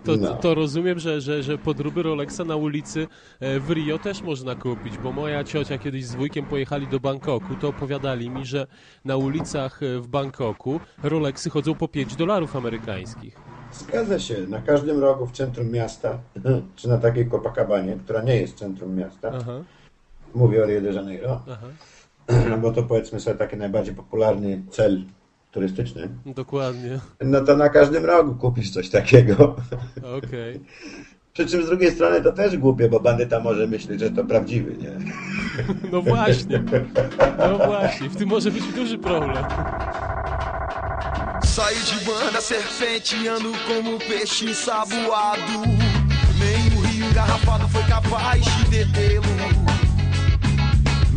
To, No. to, rozumiem, że, że, że podróby Rolexa na ulicy e, w Rio też można kupić, bo moja ciocia kiedyś z wujkiem pojechali do Bangkoku, to opowiadali mi, że na ulicach e, w Bangkoku Rolexy chodzą po 5 dolarów amerykańskich. Zgadza się, na każdym rogu w centrum miasta, czy na takiej Copacabanie, która nie jest centrum miasta, Aha, mówię o Rio de Janeiro, aha, no bo to powiedzmy sobie taki najbardziej popularny cel turystyczny, dokładnie. no to na każdym rogu kupisz coś takiego. Okej. Przy czym z drugiej strony to też głupie, bo bandyta może myśleć, że to prawdziwy, nie? No właśnie. No właśnie, w tym może być duży problem. Saí de banda serpenteando como peixe ensaboado. Nem o rio engarrafado foi capaz de detê-lo.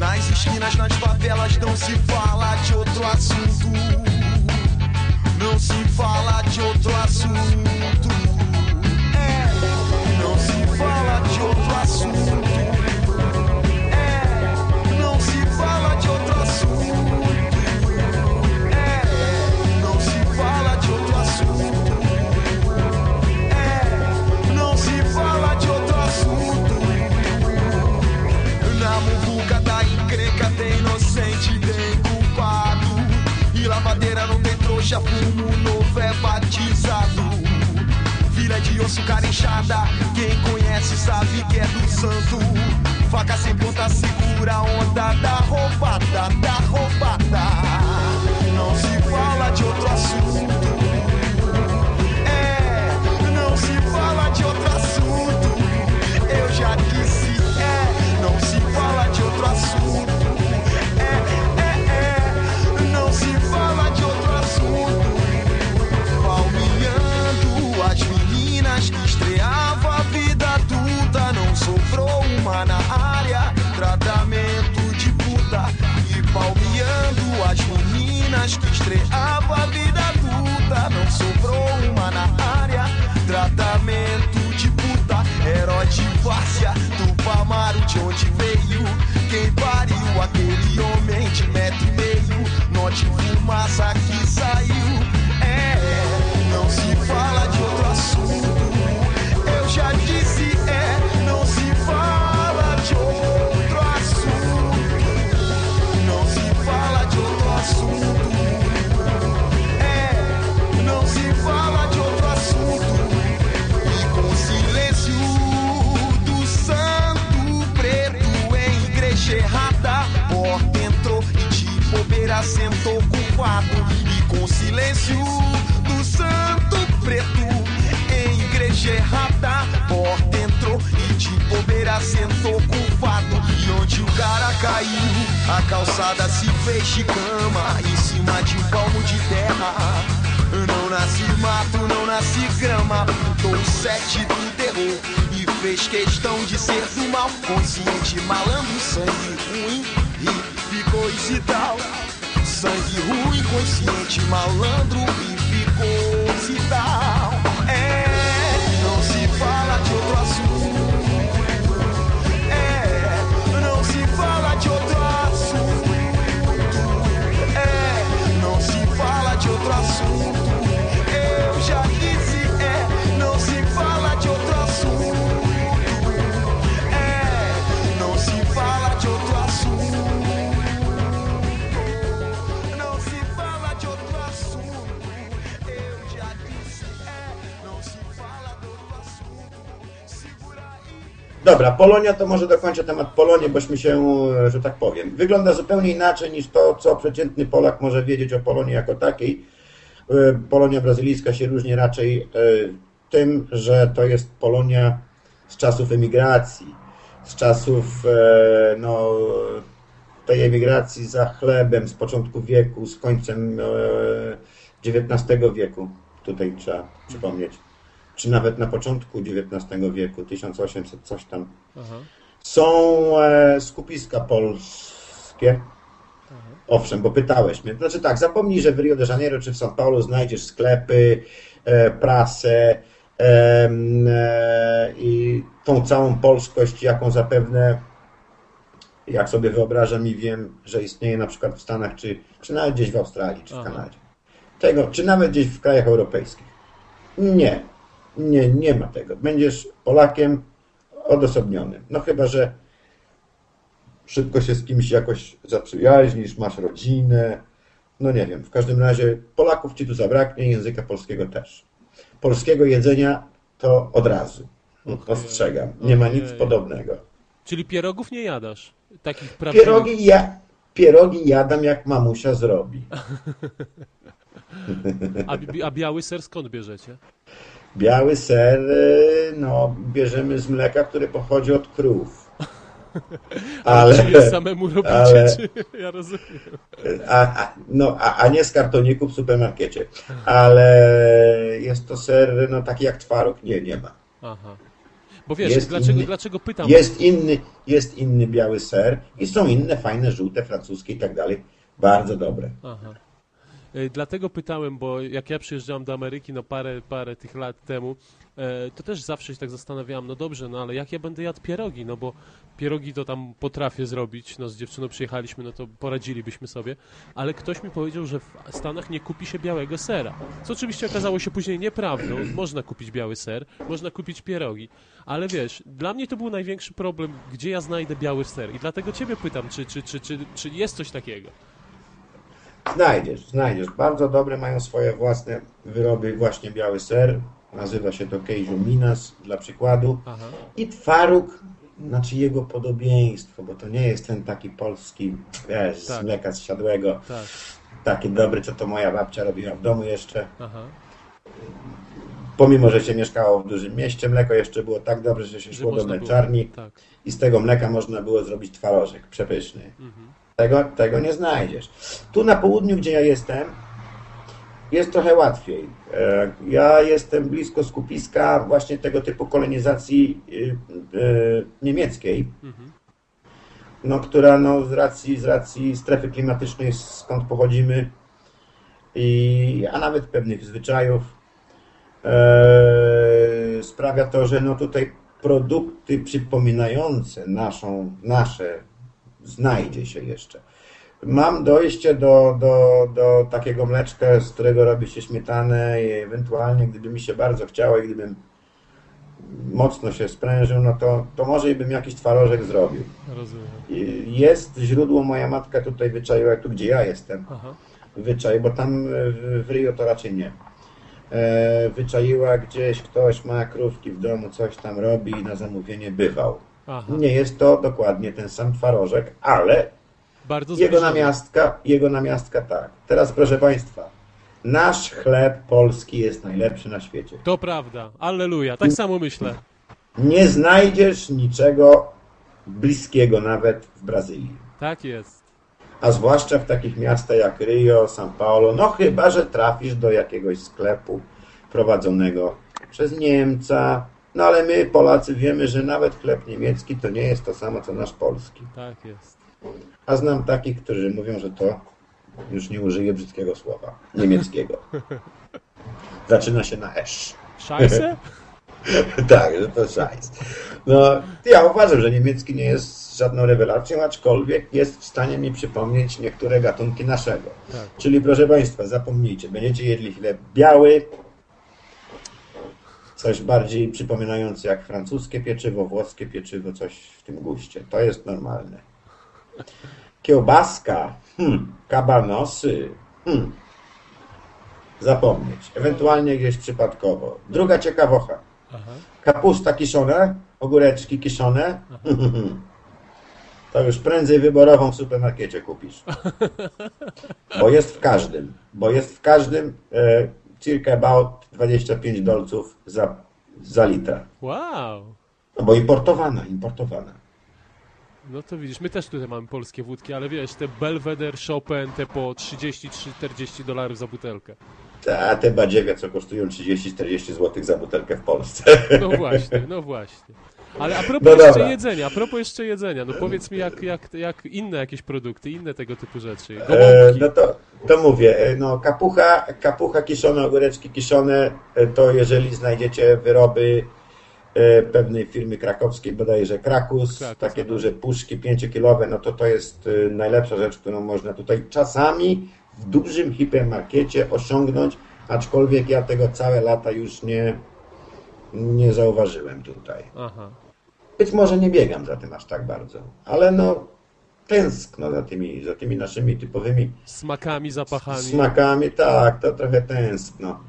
Nas esquinas, nas favelas, não se fala de outro assunto. Não se fala de outro assunto. É, não se fala de outro assunto. Trouxa, fumo novo é batizado. Filha de osso carinchada, quem conhece sabe que é do santo. Faca sem ponta segura a onda da roubada, da roubada. Não se fala de outro assunto. Meninas que estreava a vida adulta. Não sobrou uma na área, tratamento de puta. Herói de várzea, do de onde veio. Quem pariu aquele homem de metro e meio. Note fumaça que saiu. E com silêncio do santo preto em igreja errada, porta entrou e de bobeira sentou culpado. E onde o cara caiu, a calçada se fez de cama em cima de um palmo de terra. Não nasce mato, não nasce grama. Pintou o sete do terror e fez questão de ser do mal. Consciente, malandro, sangue ruim e ficou esse tal. Sangue ruim, consciente, malandro e ficou esse tal. É, Dobra, Polonia to może dokończę temat Polonii, bośmy się, e, że tak powiem. Wygląda zupełnie inaczej niż to, co przeciętny Polak może wiedzieć o Polonii jako takiej. E, Polonia brazylijska się różni raczej e, tym, że to jest Polonia z czasów emigracji, z czasów no, tej emigracji za chlebem z początku wieku, z końcem XIX wieku, tutaj trzeba przypomnieć, czy nawet na początku XIX wieku, 1800 coś tam, Aha. są e, skupiska polskie. Owszem, bo pytałeś mnie. Znaczy tak, zapomnij, że w Rio de Janeiro czy w São Paulo znajdziesz sklepy, e, prasę e, i tą całą polskość, jaką zapewne, jak sobie wyobrażam i wiem, że istnieje na przykład w Stanach, czy, czy nawet gdzieś w Australii, czy w Aha. Kanadzie. Tego, czy nawet gdzieś w krajach europejskich. Nie, nie, nie ma tego. Będziesz Polakiem odosobnionym. No chyba, że szybko się z kimś jakoś zaprzyjaźnisz, masz rodzinę. No nie wiem, w każdym razie Polaków ci tu zabraknie, języka polskiego też. Polskiego jedzenia to od razu. Ostrzegam. Nie ma nic podobnego. Czyli pierogów nie jadasz? Takich prawdziwych... Pierogi, ja, pierogi jadam jak mamusia zrobi. A, a biały ser skąd bierzecie? Biały ser, y, no, bierzemy z mleka, które pochodzi od krów. Ale, Czy je samemu robicie? ale- Czy... Ja rozumiem. a, a, no, a, a nie z kartoniku w supermarkecie. Ale jest to ser, no, taki jak twaróg, nie, nie ma. Aha. Bo wiesz, Jest dlaczego, inny- dlaczego pytam? Jest inny, jest inny biały ser i są inne fajne, żółte, francuskie i tak dalej. Bardzo dobre. Aha. E, Dlatego pytałem, bo jak ja przyjeżdżałem do Ameryki no parę, parę tych lat temu, e, to też zawsze się tak zastanawiałem, no dobrze, no ale jak ja będę jadł pierogi, no bo pierogi to tam potrafię zrobić, no z dziewczyną przyjechaliśmy, no to poradzilibyśmy sobie, ale ktoś mi powiedział, że w Stanach nie kupi się białego sera, co oczywiście okazało się później nieprawdą, można kupić biały ser, można kupić pierogi, ale wiesz, dla mnie to był największy problem, gdzie ja znajdę biały ser. I dlatego ciebie pytam, czy, czy, czy, czy, czy jest coś takiego? Znajdziesz, znajdziesz. Bardzo dobre mają swoje własne wyroby, właśnie biały ser. Nazywa się to queijo minas, dla przykładu. Aha. I twaróg, znaczy jego podobieństwo, bo to nie jest ten taki polski, wiesz, z Tak. mleka zsiadłego, Tak, taki dobry, co to moja babcia robiła w domu jeszcze. aha. Pomimo, że się mieszkało w dużym mieście, mleko jeszcze było tak dobre, że się Że szło do mleczarni Tak. i z tego mleka można było zrobić twarożek przepyszny. Mhm. Tego, tego nie znajdziesz. Tu na południu, gdzie ja jestem, jest trochę łatwiej. E, Ja jestem blisko skupiska właśnie tego typu kolonizacji y, y, niemieckiej, Mhm. no, która no, z, racji, z racji strefy klimatycznej, skąd pochodzimy, i, a nawet pewnych zwyczajów, e, sprawia to, że no, tutaj produkty przypominające naszą, nasze znajdzie się jeszcze. Mam dojście do, do, do takiego mleczka, z którego robi się śmietanę i ewentualnie, gdyby mi się bardzo chciało i gdybym mocno się sprężył, no to, to może i bym jakiś twarożek zrobił. Rozumiem. Jest źródło, moja matka tutaj wyczaiła, tu gdzie ja jestem, Aha. wyczai, bo tam w, w Rio to raczej nie. E, wyczaiła gdzieś, ktoś ma krówki w domu, coś tam robi i na zamówienie bywał. Aha. Nie jest to dokładnie ten sam twarożek, ale Bardzo jego zbliżone. namiastka, jego namiastka tak. Teraz proszę Państwa, nasz chleb polski jest najlepszy na świecie. To prawda. Alleluja. Tak samo myślę. Nie znajdziesz niczego bliskiego nawet w Brazylii. Tak jest. A zwłaszcza w takich miastach jak Rio, São Paulo, no chyba, że trafisz do jakiegoś sklepu prowadzonego przez Niemca. No ale my, Polacy, wiemy, że nawet chleb niemiecki to nie jest to samo, co nasz polski. Tak jest. A znam takich, którzy mówią, że to już nie użyję brzydkiego słowa niemieckiego. Zaczyna się na esz. Szajse? tak, że to szajs. No, ja uważam, że niemiecki nie jest żadną rewelacją, aczkolwiek jest w stanie mi przypomnieć niektóre gatunki naszego. Tak. Czyli proszę Państwa, zapomnijcie, będziecie jedli chleb biały, coś bardziej przypominające jak francuskie pieczywo, włoskie pieczywo, coś w tym guście. To jest normalne. Kiełbaska, hmm, kabanosy, hmm. Zapomnieć. Ewentualnie gdzieś przypadkowo. Druga ciekawocha. Aha. Kapusta kiszona, ogóreczki kiszone. To już prędzej wyborową w supermarkecie kupisz. Bo jest w każdym. Bo jest w każdym e, circa about 25 dolców za, za litra. Wow. No bo importowana, importowana. No to widzisz, my też tutaj mamy polskie wódki, ale wiesz, te Belvedere, Chopin, te po 30-40 dolarów za butelkę. A te badziewia, co kosztują 30-40 zł za butelkę w Polsce. No właśnie, no właśnie. Ale a propos No jeszcze jedzenia, a propos jeszcze jedzenia, no powiedz mi jak, jak, jak inne jakieś produkty, inne tego typu rzeczy. E, no to, to mówię, e, no kapucha, kapucha kiszone, ogóreczki kiszone, e, to jeżeli znajdziecie wyroby e, pewnej firmy krakowskiej, bodajże Krakus, Krakus, takie aha. duże puszki 5-kilowe, no to to jest najlepsza rzecz, którą można tutaj czasami w dużym hipermarkecie osiągnąć, aczkolwiek ja tego całe lata już nie, nie zauważyłem tutaj. Aha. Być może nie biegam za tym aż tak bardzo, ale no tęskno za tymi, za tymi naszymi typowymi Smakami, zapachami. smakami, tak, to trochę tęskno.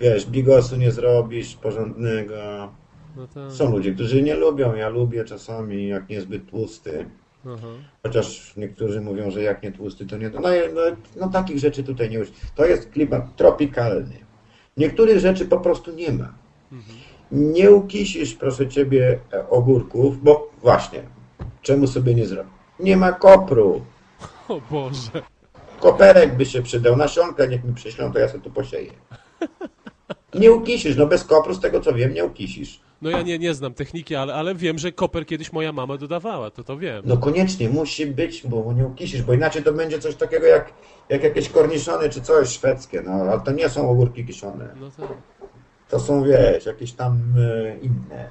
Wiesz, bigosu nie zrobisz porządnego. No tak. Są ludzie, którzy nie lubią, ja lubię czasami, jak niezbyt tłusty. Aha. Chociaż niektórzy mówią, że jak nie tłusty, to nie. No, no, no takich rzeczy tutaj nie uż. To jest klimat tropikalny. Niektórych rzeczy po prostu nie ma. Nie ukisisz, proszę ciebie, e, ogórków, bo właśnie, czemu sobie nie zrobić? Nie ma kopru. O Boże. Koperek by się przydał, nasionka niech mi przyślą, to ja sobie tu posieję. Nie ukisisz, no bez kopru, z tego co wiem, nie ukisisz. No ja nie, nie znam techniki, ale, ale wiem, że koper kiedyś moja mama dodawała, to to wiem. No koniecznie, musi być, bo nie ukisisz, bo inaczej to będzie coś takiego jak, jak jakieś korniszony czy coś szwedzkie, no ale to nie są ogórki kiszone. No tak. To są, wiesz, jakieś tam e, inne.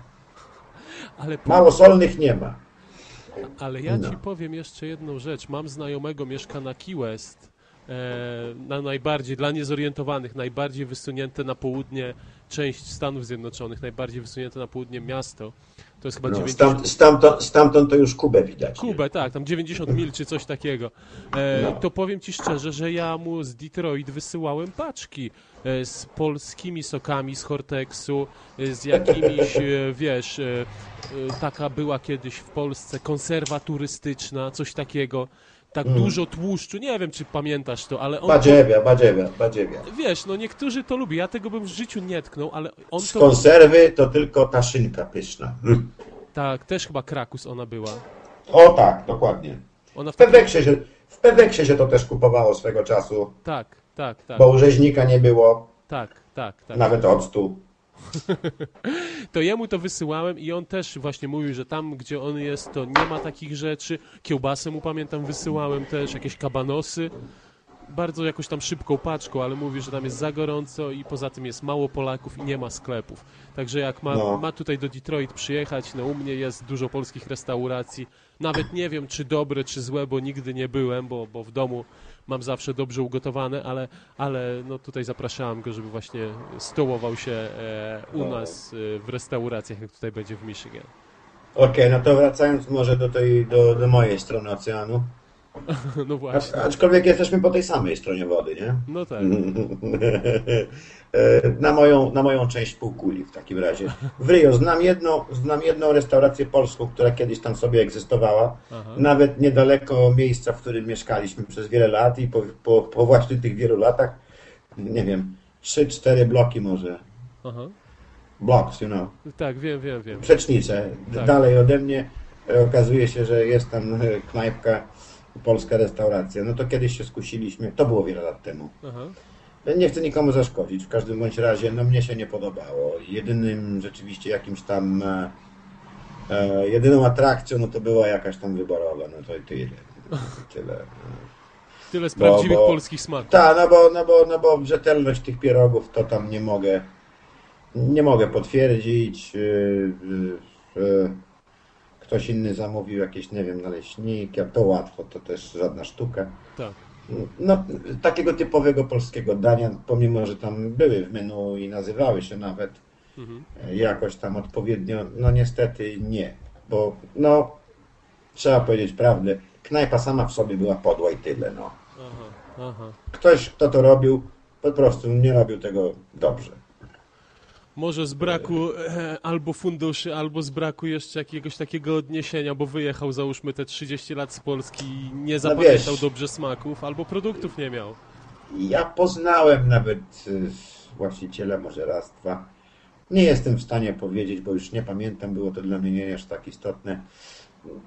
Ale, Małosolnych nie ma. ale ja No. ci powiem jeszcze jedną rzecz. Mam znajomego, mieszka na Key West, e, na najbardziej, dla niezorientowanych, najbardziej wysunięte na południe część Stanów Zjednoczonych, najbardziej wysunięte na południe miasto. To jest chyba No, 90... stamtąd, stamtąd, to już Kubę widać. nie? Kubę, tak, tam 90 mil czy coś takiego. E, No. To powiem ci szczerze, że ja mu z Detroit wysyłałem paczki e, z polskimi sokami z Hortexu, e, z jakimiś, e, wiesz, taka była kiedyś w Polsce konserwa turystyczna, coś takiego. Tak Mm. dużo tłuszczu, nie wiem czy pamiętasz to, ale on... Badziewia, badziewia, badziewia. Wiesz, no niektórzy to lubi, ja tego bym w życiu nie tknął, ale on Z to... konserwy to tylko ta szynka pyszna. Mm. Tak, też chyba Krakus ona była. O tak, dokładnie. Ona w W. Peweksie się, w Peweksie się to też kupowało swego czasu, Tak, tak, tak, bo u rzeźnika nie było, tak, tak, tak. nawet octu. to jemu to wysyłałem i on też właśnie mówił, że tam, gdzie on jest, to nie ma takich rzeczy. Kiełbasę mu pamiętam wysyłałem też, jakieś kabanosy. Bardzo jakoś tam szybką paczką, ale mówi, że tam jest za gorąco i poza tym jest mało Polaków i nie ma sklepów. Także jak ma, No. ma tutaj do Detroit przyjechać, no u mnie jest dużo polskich restauracji. Nawet nie wiem, czy dobre, czy złe, bo nigdy nie byłem, bo, bo w domu mam zawsze dobrze ugotowane, ale, ale no tutaj zapraszałem go, żeby właśnie stołował się e, u No. nas e, w restauracjach, jak tutaj będzie w Michigan. Okej, no to wracając może do tej, do, do mojej strony oceanu. No właśnie. Aczkolwiek jesteśmy po tej samej stronie wody, nie? No tak. Na, moją, na moją część półkuli w takim razie. W Rio znam jedną, znam jedną restaurację polską, która kiedyś tam sobie egzystowała. Aha. Nawet niedaleko miejsca, w którym mieszkaliśmy przez wiele lat i po, po, po właśnie tych wielu latach, nie wiem, 3-4 bloki może. Aha. Blocks, you know. Tak, wiem, wiem, wiem. Przecznice. Tak. Dalej ode mnie e, okazuje się, że jest tam e, knajpka, polska restauracja. No to kiedyś się skusiliśmy, to było wiele lat temu. Aha. Nie chcę nikomu zaszkodzić, w każdym bądź razie no mnie się nie podobało. Jedynym rzeczywiście jakimś tam e, e, jedyną atrakcją no to była jakaś tam wyborowa, no to i tyle. Tyle. Tyle z Bo- prawdziwych bo- polskich smaków. Tak, no bo, no, bo, no bo rzetelność tych pierogów to tam nie mogę nie mogę potwierdzić. Yy, yy, yy, ktoś inny zamówił jakieś, nie wiem, naleśniki, a to łatwo, to też żadna sztuka. Tak. No, takiego typowego polskiego dania, pomimo, że tam były w menu i nazywały się nawet Mhm. e, jakoś tam odpowiednio, no niestety nie, bo no, trzeba powiedzieć prawdę, knajpa sama w sobie była podła i tyle, no. Aha, aha. Ktoś, kto to robił, po prostu nie robił tego dobrze. Może z braku e, albo funduszy, albo z braku jeszcze jakiegoś takiego odniesienia, bo wyjechał załóżmy te 30 lat z Polski i nie zapamiętał No dobrze smaków, albo produktów nie miał. Ja poznałem nawet y, właściciela, może raz, dwa. Nie jestem w stanie powiedzieć, bo już nie pamiętam, było to dla mnie nie aż tak istotne.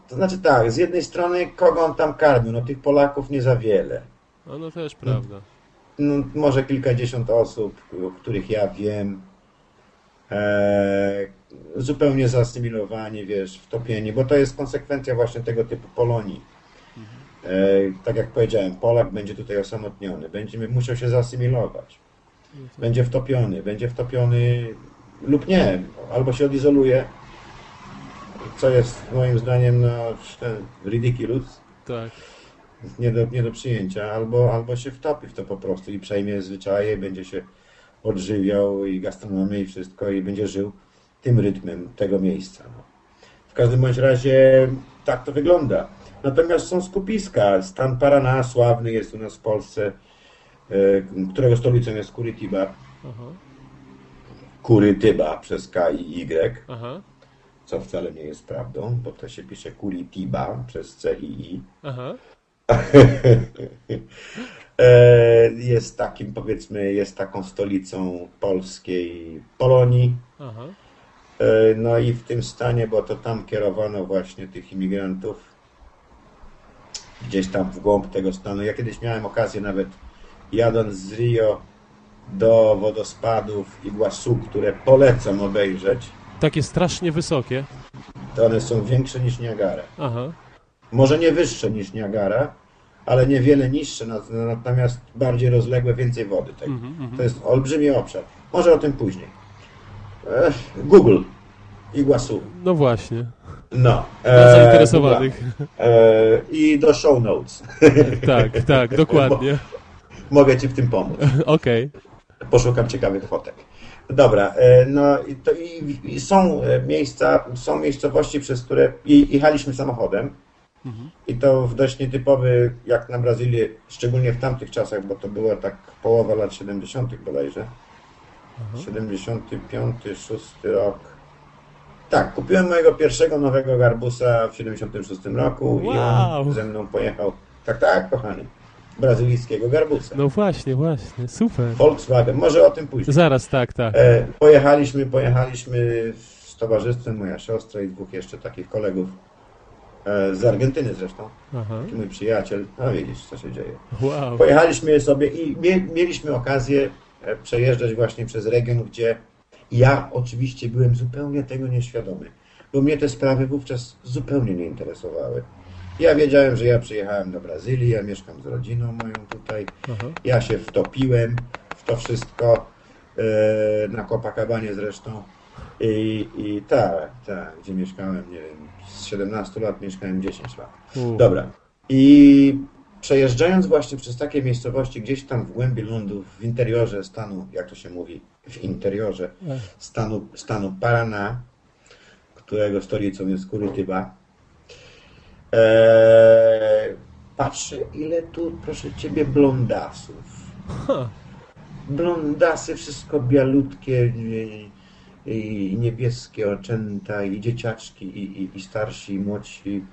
to znaczy tak, z jednej strony kogo on tam karmił? No tych Polaków nie za wiele. No, no też prawda. No, może kilkadziesiąt osób, o których ja wiem. E, zupełnie zaasymilowani, wiesz, wtopieni, bo to jest konsekwencja właśnie tego typu Polonii. E, tak jak powiedziałem, Polak będzie tutaj osamotniony, będzie musiał się zaasymilować. Będzie wtopiony, będzie wtopiony lub nie, albo się odizoluje, co jest moim zdaniem no, ridiculous, Tak. nie do, nie do przyjęcia, albo, albo się wtopi w to po prostu i przejmie zwyczaje, będzie się odżywiał i gastronomię i wszystko i będzie żył tym rytmem tego miejsca. No. W każdym bądź razie tak to wygląda. Natomiast są skupiska. Stan Paraná sławny jest u nas w Polsce, e, którego stolicą jest Curitiba. Kurytyba przez K i Y, Aha. co wcale nie jest prawdą, bo to się pisze Curitiba przez C i I. Aha. E, Jest takim, powiedzmy, jest taką stolicą polskiej Polonii. Aha. E, No i w tym stanie, bo to tam kierowano właśnie tych imigrantów gdzieś tam w głąb tego stanu. Ja kiedyś miałem okazję nawet jadąc z Rio do wodospadów Iguazu, które polecam obejrzeć, Takie strasznie wysokie. to one są większe niż Niagara. Aha. Może nie wyższe niż Niagara, ale niewiele niższe, na- natomiast bardziej rozległe, więcej wody. Tak. To jest olbrzymi obszar. Może o tym później. Google. Iguazu. No właśnie. No. E, zainteresowanych. E, I do show notes. Tak, tak, dokładnie. Mogę Ci w tym pomóc. Okej. Poszukam ciekawych fotek. Dobra, e, no i, to, i, i są e, miejsca, są miejscowości, przez które jechaliśmy samochodem i to w dość nietypowy, jak na Brazylię, szczególnie w tamtych czasach, bo to była tak połowa lat 70. bodajże. 75, 6 rok. Tak, kupiłem mojego pierwszego nowego garbusa w 76 roku i Wow. on ze mną pojechał. Tak, tak, kochany. Brazylijskiego garbusa. No właśnie, właśnie. Super. Volkswagen, może o tym później. Zaraz, tak, tak. E, pojechaliśmy, pojechaliśmy z towarzystwem, moja siostra i dwóch jeszcze takich kolegów z Argentyny zresztą. Aha. Mój przyjaciel, a widzisz co się dzieje. Wow. Pojechaliśmy sobie i mie, mieliśmy okazję e, przejeżdżać właśnie przez region, gdzie ja oczywiście byłem zupełnie tego nieświadomy, bo mnie te sprawy wówczas zupełnie nie interesowały. Ja wiedziałem, że ja przyjechałem do Brazylii, ja mieszkam z rodziną moją tutaj, Aha. ja się wtopiłem w to wszystko, e, na Copacabanie zresztą. I, i tak, tak, gdzie mieszkałem, nie wiem, z 17 lat mieszkałem 10 lat. U. Dobra. I przejeżdżając właśnie przez takie miejscowości, gdzieś tam w głębi lądu, w interiorze stanu, jak to się mówi, w interiorze stanu, stanu Paraná, którego stolicą jest Curitiba, eee, patrzę, ile tu, proszę Ciebie, blondasów. Blondasy, wszystko bialutkie i, i niebieskie oczęta, i dzieciaczki, i, i, i starsi, i młodsi.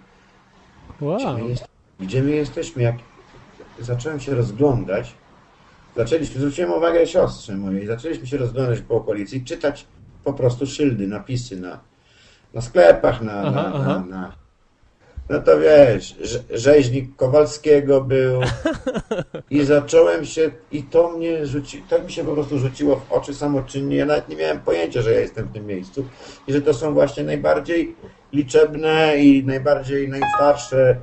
Gdzie Wow. my, jest, gdzie my jesteśmy? Jak zacząłem się rozglądać, zaczęliśmy, zwróciłem uwagę siostrze mojej, zaczęliśmy się rozglądać po okolicy i czytać po prostu szyldy, napisy na, na sklepach, na, Aha, na, aha. na, na no to wiesz, rze- rzeźnik Kowalskiego był i zacząłem się, i to mnie rzuci, tak mi się po prostu rzuciło w oczy samoczynnie, ja nawet nie miałem pojęcia, że ja jestem w tym miejscu i że to są właśnie najbardziej liczebne i najbardziej, najstarsze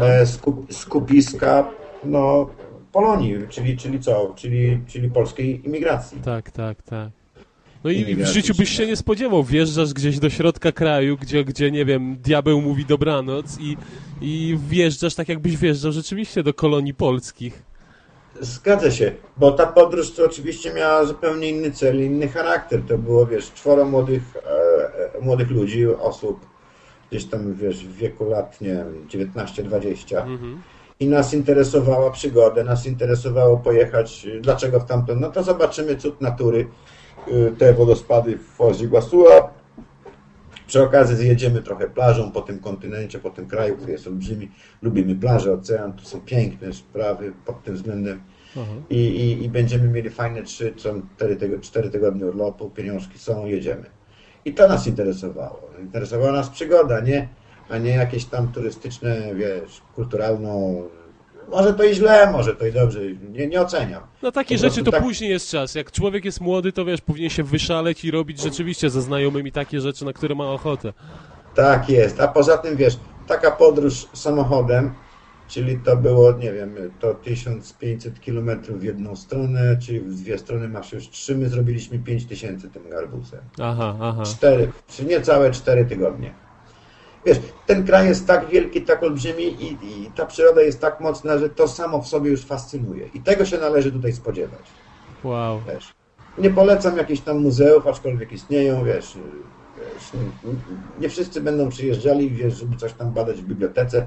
e, skup, skupiska no, Polonii, czyli, czyli co? Czyli, czyli polskiej imigracji. Tak, tak, tak. No i w życiu byś się nie spodziewał. Wjeżdżasz gdzieś do środka kraju, gdzie, gdzie nie wiem, diabeł mówi dobranoc i, i wjeżdżasz tak, jakbyś wjeżdżał rzeczywiście do kolonii polskich. Zgadza się, bo ta podróż to oczywiście miała zupełnie inny cel, inny charakter. To było, wiesz, czworo młodych, e, e, młodych ludzi, osób, gdzieś tam, wiesz, w wieku lat, nie wiem, 19-20. Mhm. I nas interesowała przygoda, nas interesowało pojechać. Dlaczego w tamtą? No to zobaczymy cud natury, te wodospady w Foz do Iguaçu, a przy okazji zjedziemy trochę plażą po tym kontynencie, po tym kraju, który jest olbrzymi. Lubimy plaże, ocean, tu są piękne sprawy pod tym względem. Aha. I, i, i będziemy mieli fajne 3 czy 4, tygo, 4 tygodnie urlopu, pieniążki są, jedziemy. I to nas interesowało. Interesowała nas przygoda, nie a nie jakieś tam turystyczne, wiesz, kulturalną. Może to i źle, może to i dobrze, nie, nie oceniam. No takie rzeczy to tak- później jest czas. Jak człowiek jest młody, to wiesz, powinien się wyszaleć i robić rzeczywiście ze znajomymi takie rzeczy, na które ma ochotę. Tak jest, a poza tym wiesz, taka podróż samochodem, czyli to było, nie wiem, to 1500 km w jedną stronę, czyli w dwie strony masz już trzy, my zrobiliśmy 5000 tym garbusem. Aha, aha. Cztery, czy niecałe cztery tygodnie. Wiesz, ten kraj jest tak wielki, tak olbrzymi i, i ta przyroda jest tak mocna, że to samo w sobie już fascynuje. I tego się należy tutaj spodziewać. Wow. Wiesz. Nie polecam jakichś tam muzeów, aczkolwiek istnieją, wiesz, wiesz nie, wszyscy będą przyjeżdżali, wiesz, żeby coś tam badać w bibliotece,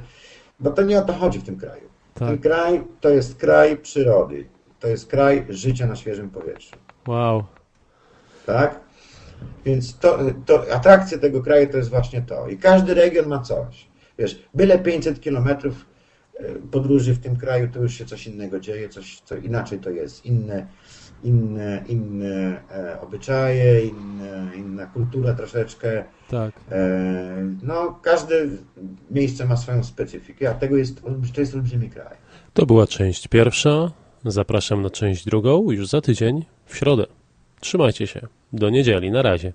bo to nie o to chodzi w tym kraju. Tak. Ten kraj to jest kraj przyrody, to jest kraj życia na świeżym powietrzu, Wow. tak? Więc to, to atrakcja tego kraju to jest właśnie to. I każdy region ma coś. Wiesz, byle 500 kilometrów e, podróży w tym kraju, to już się coś innego dzieje, coś co inaczej to jest. Inne, inne, inne e, obyczaje, inne, inna kultura troszeczkę. Tak. E, no, każde miejsce ma swoją specyfikę, a tego jest, to jest olbrzymi kraj. To była część pierwsza. Zapraszam na część drugą już za tydzień w środę. Trzymajcie się. Do niedzieli. Na razie.